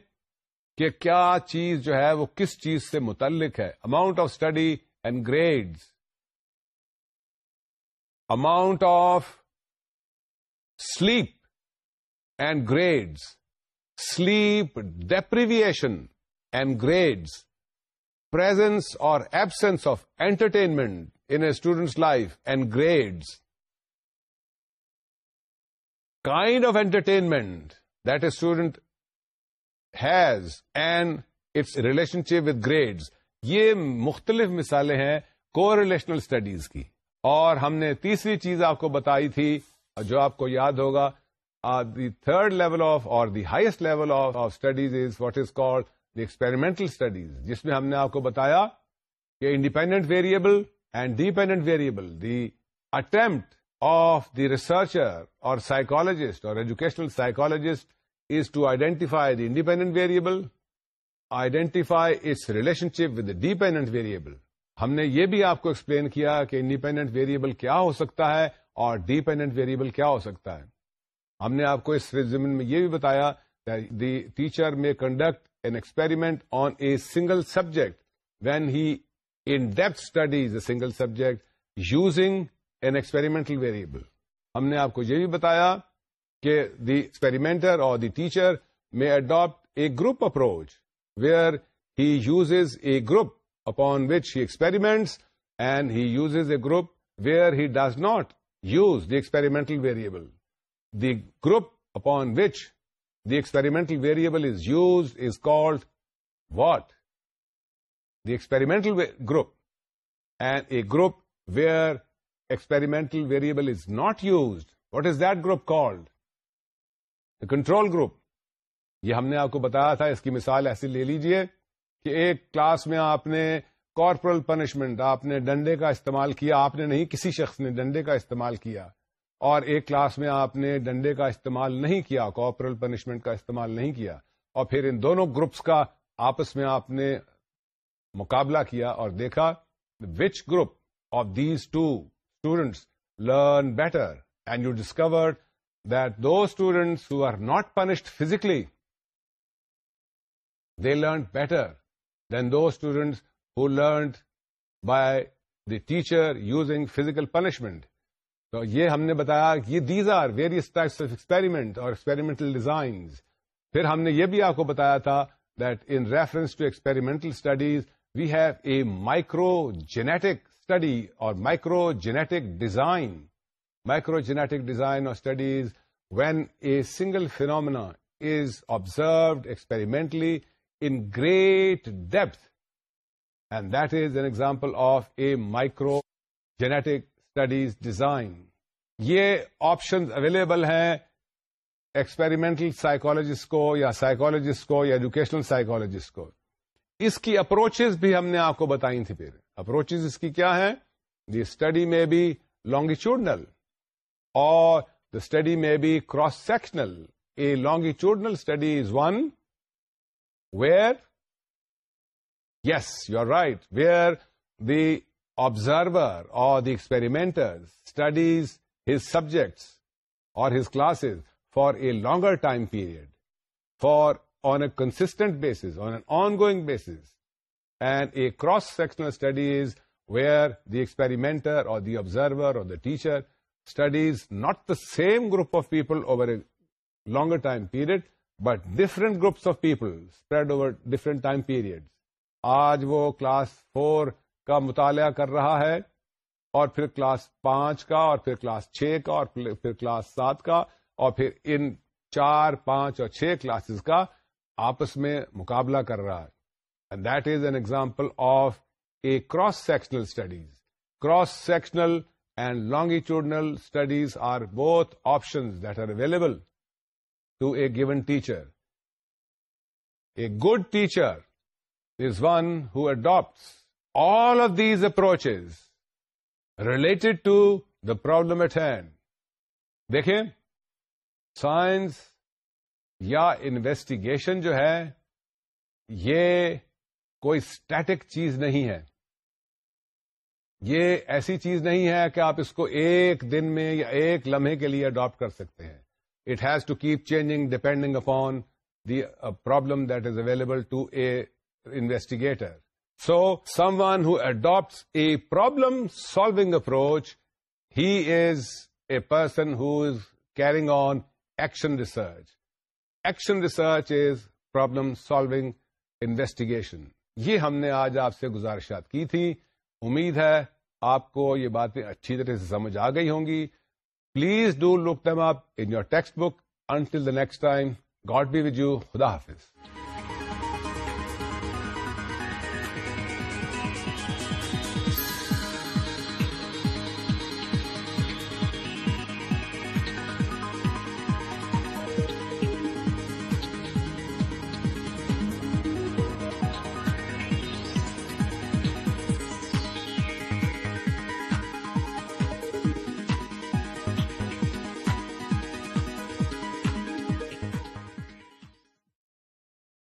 کہ کیا چیز جو ہے وہ کس چیز سے متعلق ہے amount of study and grades amount of sleep and grades sleep deprivation and grades presence or absence of entertainment students life and grades kind of entertainment that student has and its relationship with grades یہ مختلف مثالیں ہیں کو ریلیشنل اسٹڈیز کی اور ہم نے تیسری چیز آپ کو بتائی تھی جو آپ کو یاد ہوگا دی تھرڈ لیول آف اور the highest level of of studies is what is call the experimental studies جس میں ہم نے آپ کو بتایا کہ independent variable and dependent variable the attempt of the researcher اور سائیکالوجسٹ اور educational psychologist is to identify the independent variable, identify its relationship with the dependent variable. ہم نے یہ بھی آپ کو ایکسپلین کیا کہ انڈیپینڈنٹ ویریبل کیا ہو سکتا ہے اور ڈیپینڈنٹ ویریبل کیا ہو سکتا ہے ہم نے آپ کو اس ریزمنٹ میں یہ بھی بتایا the teacher may conduct an experiment on a single subject when he in deep studies a single subject using an experimental variable ہم نے آپ کو یہ بھی بتایا کہ دی ایکسپیریمنٹر اور the teacher may adapt a group approach where he use a group upon which he experiments and he use a group where he does not use the experimental variable the group upon which the experimental variable is used is called what the experimental group and a group where experimental variable is not used what is that group called? Control group یہ ہم نے آپ کو بتایا تھا اس کی مثال ایسی لے لیجئے کہ ایک کلاس میں آپ نے کارپورل پنشمنٹ آپ نے ڈنڈے کا استعمال کیا آپ نے نہیں کسی شخص نے ڈنڈے کا استعمال کیا اور ایک کلاس میں آپ نے ڈنڈے کا استعمال نہیں کیا کارپورل پنشمنٹ کا استعمال نہیں کیا اور پھر ان دونوں گروپس کا آپس میں آپ نے مقابلہ کیا اور دیکھا which group of these two students learn better and you discovered students who are not punished physically, they learned better than those students who learned by the teacher using physical punishment. تو یہ ہم نے بتایا these are various types of experiment اور ایکسپیریمنٹل ڈیزائنز پھر ہم نے یہ بھی آپ کو بتایا تھا that in reference to experimental studies we have a microgenetic study اور microgenetic design microgenetic design اور studies when a single phenomena is observed experimentally in great depth and that is an example of a microgenetic studies design یہ آپشن اویلیبل ہیں ایکسپیریمنٹل سائیکولوجسٹ کو یا سائیکولوجسٹ کو یا ایجوکیشنل سائیکولوجسٹ کو اس کی اپروچز بھی ہم نے آپ کو بتائی تھی پھر اپروچز اس کی کیا ہے اسٹڈی میں بھی longitudinal or the study may be cross-sectional. A longitudinal study is one where, yes, you're right, where the observer or the experimenter studies his subjects or his classes for a longer time period, on a consistent basis, on an ongoing basis. And a cross-sectional study is where the experimenter or the observer or the teacher studies not the same group of people over a longer time period but different groups of people different time period آج وہ کلاس فور کا مطالعہ کر رہا ہے اور پھر کلاس پانچ کا اور پھر کلاس چھ کا اور پھر کلاس سات کا اور پھر ان چار پانچ اور چھ کلاسز کا آپس میں مقابلہ کر رہا ہے and that is an example of a cross sectional studies cross sectional and longitudinal studies are both option that are available to a given teacher a good teacher is one who adapts all of these approach related to the problem at hand دیکھیں سائنس یا انویسٹیگیشن جو ہے یہ کوئی اسٹیٹک چیز نہیں ہے یہ ایسی چیز نہیں ہے کہ آپ اس کو ایک دن میں یا ایک لمحے کے لیے اڈاپٹ کر سکتے ہیں it has to keep changing depending upon the problem that is available to a investigator so someone who adapts a problem solving approach he is a person who is carrying on action research action research is problem solving investigation یہ ہم نے آج آپ سے گزارشات کی تھی امید ہے آپ کو یہ باتیں اچھی طرح سے سمجھ آ گئی ہوں گی please do look them up in your textbook until the next time God be with you خدا حافظ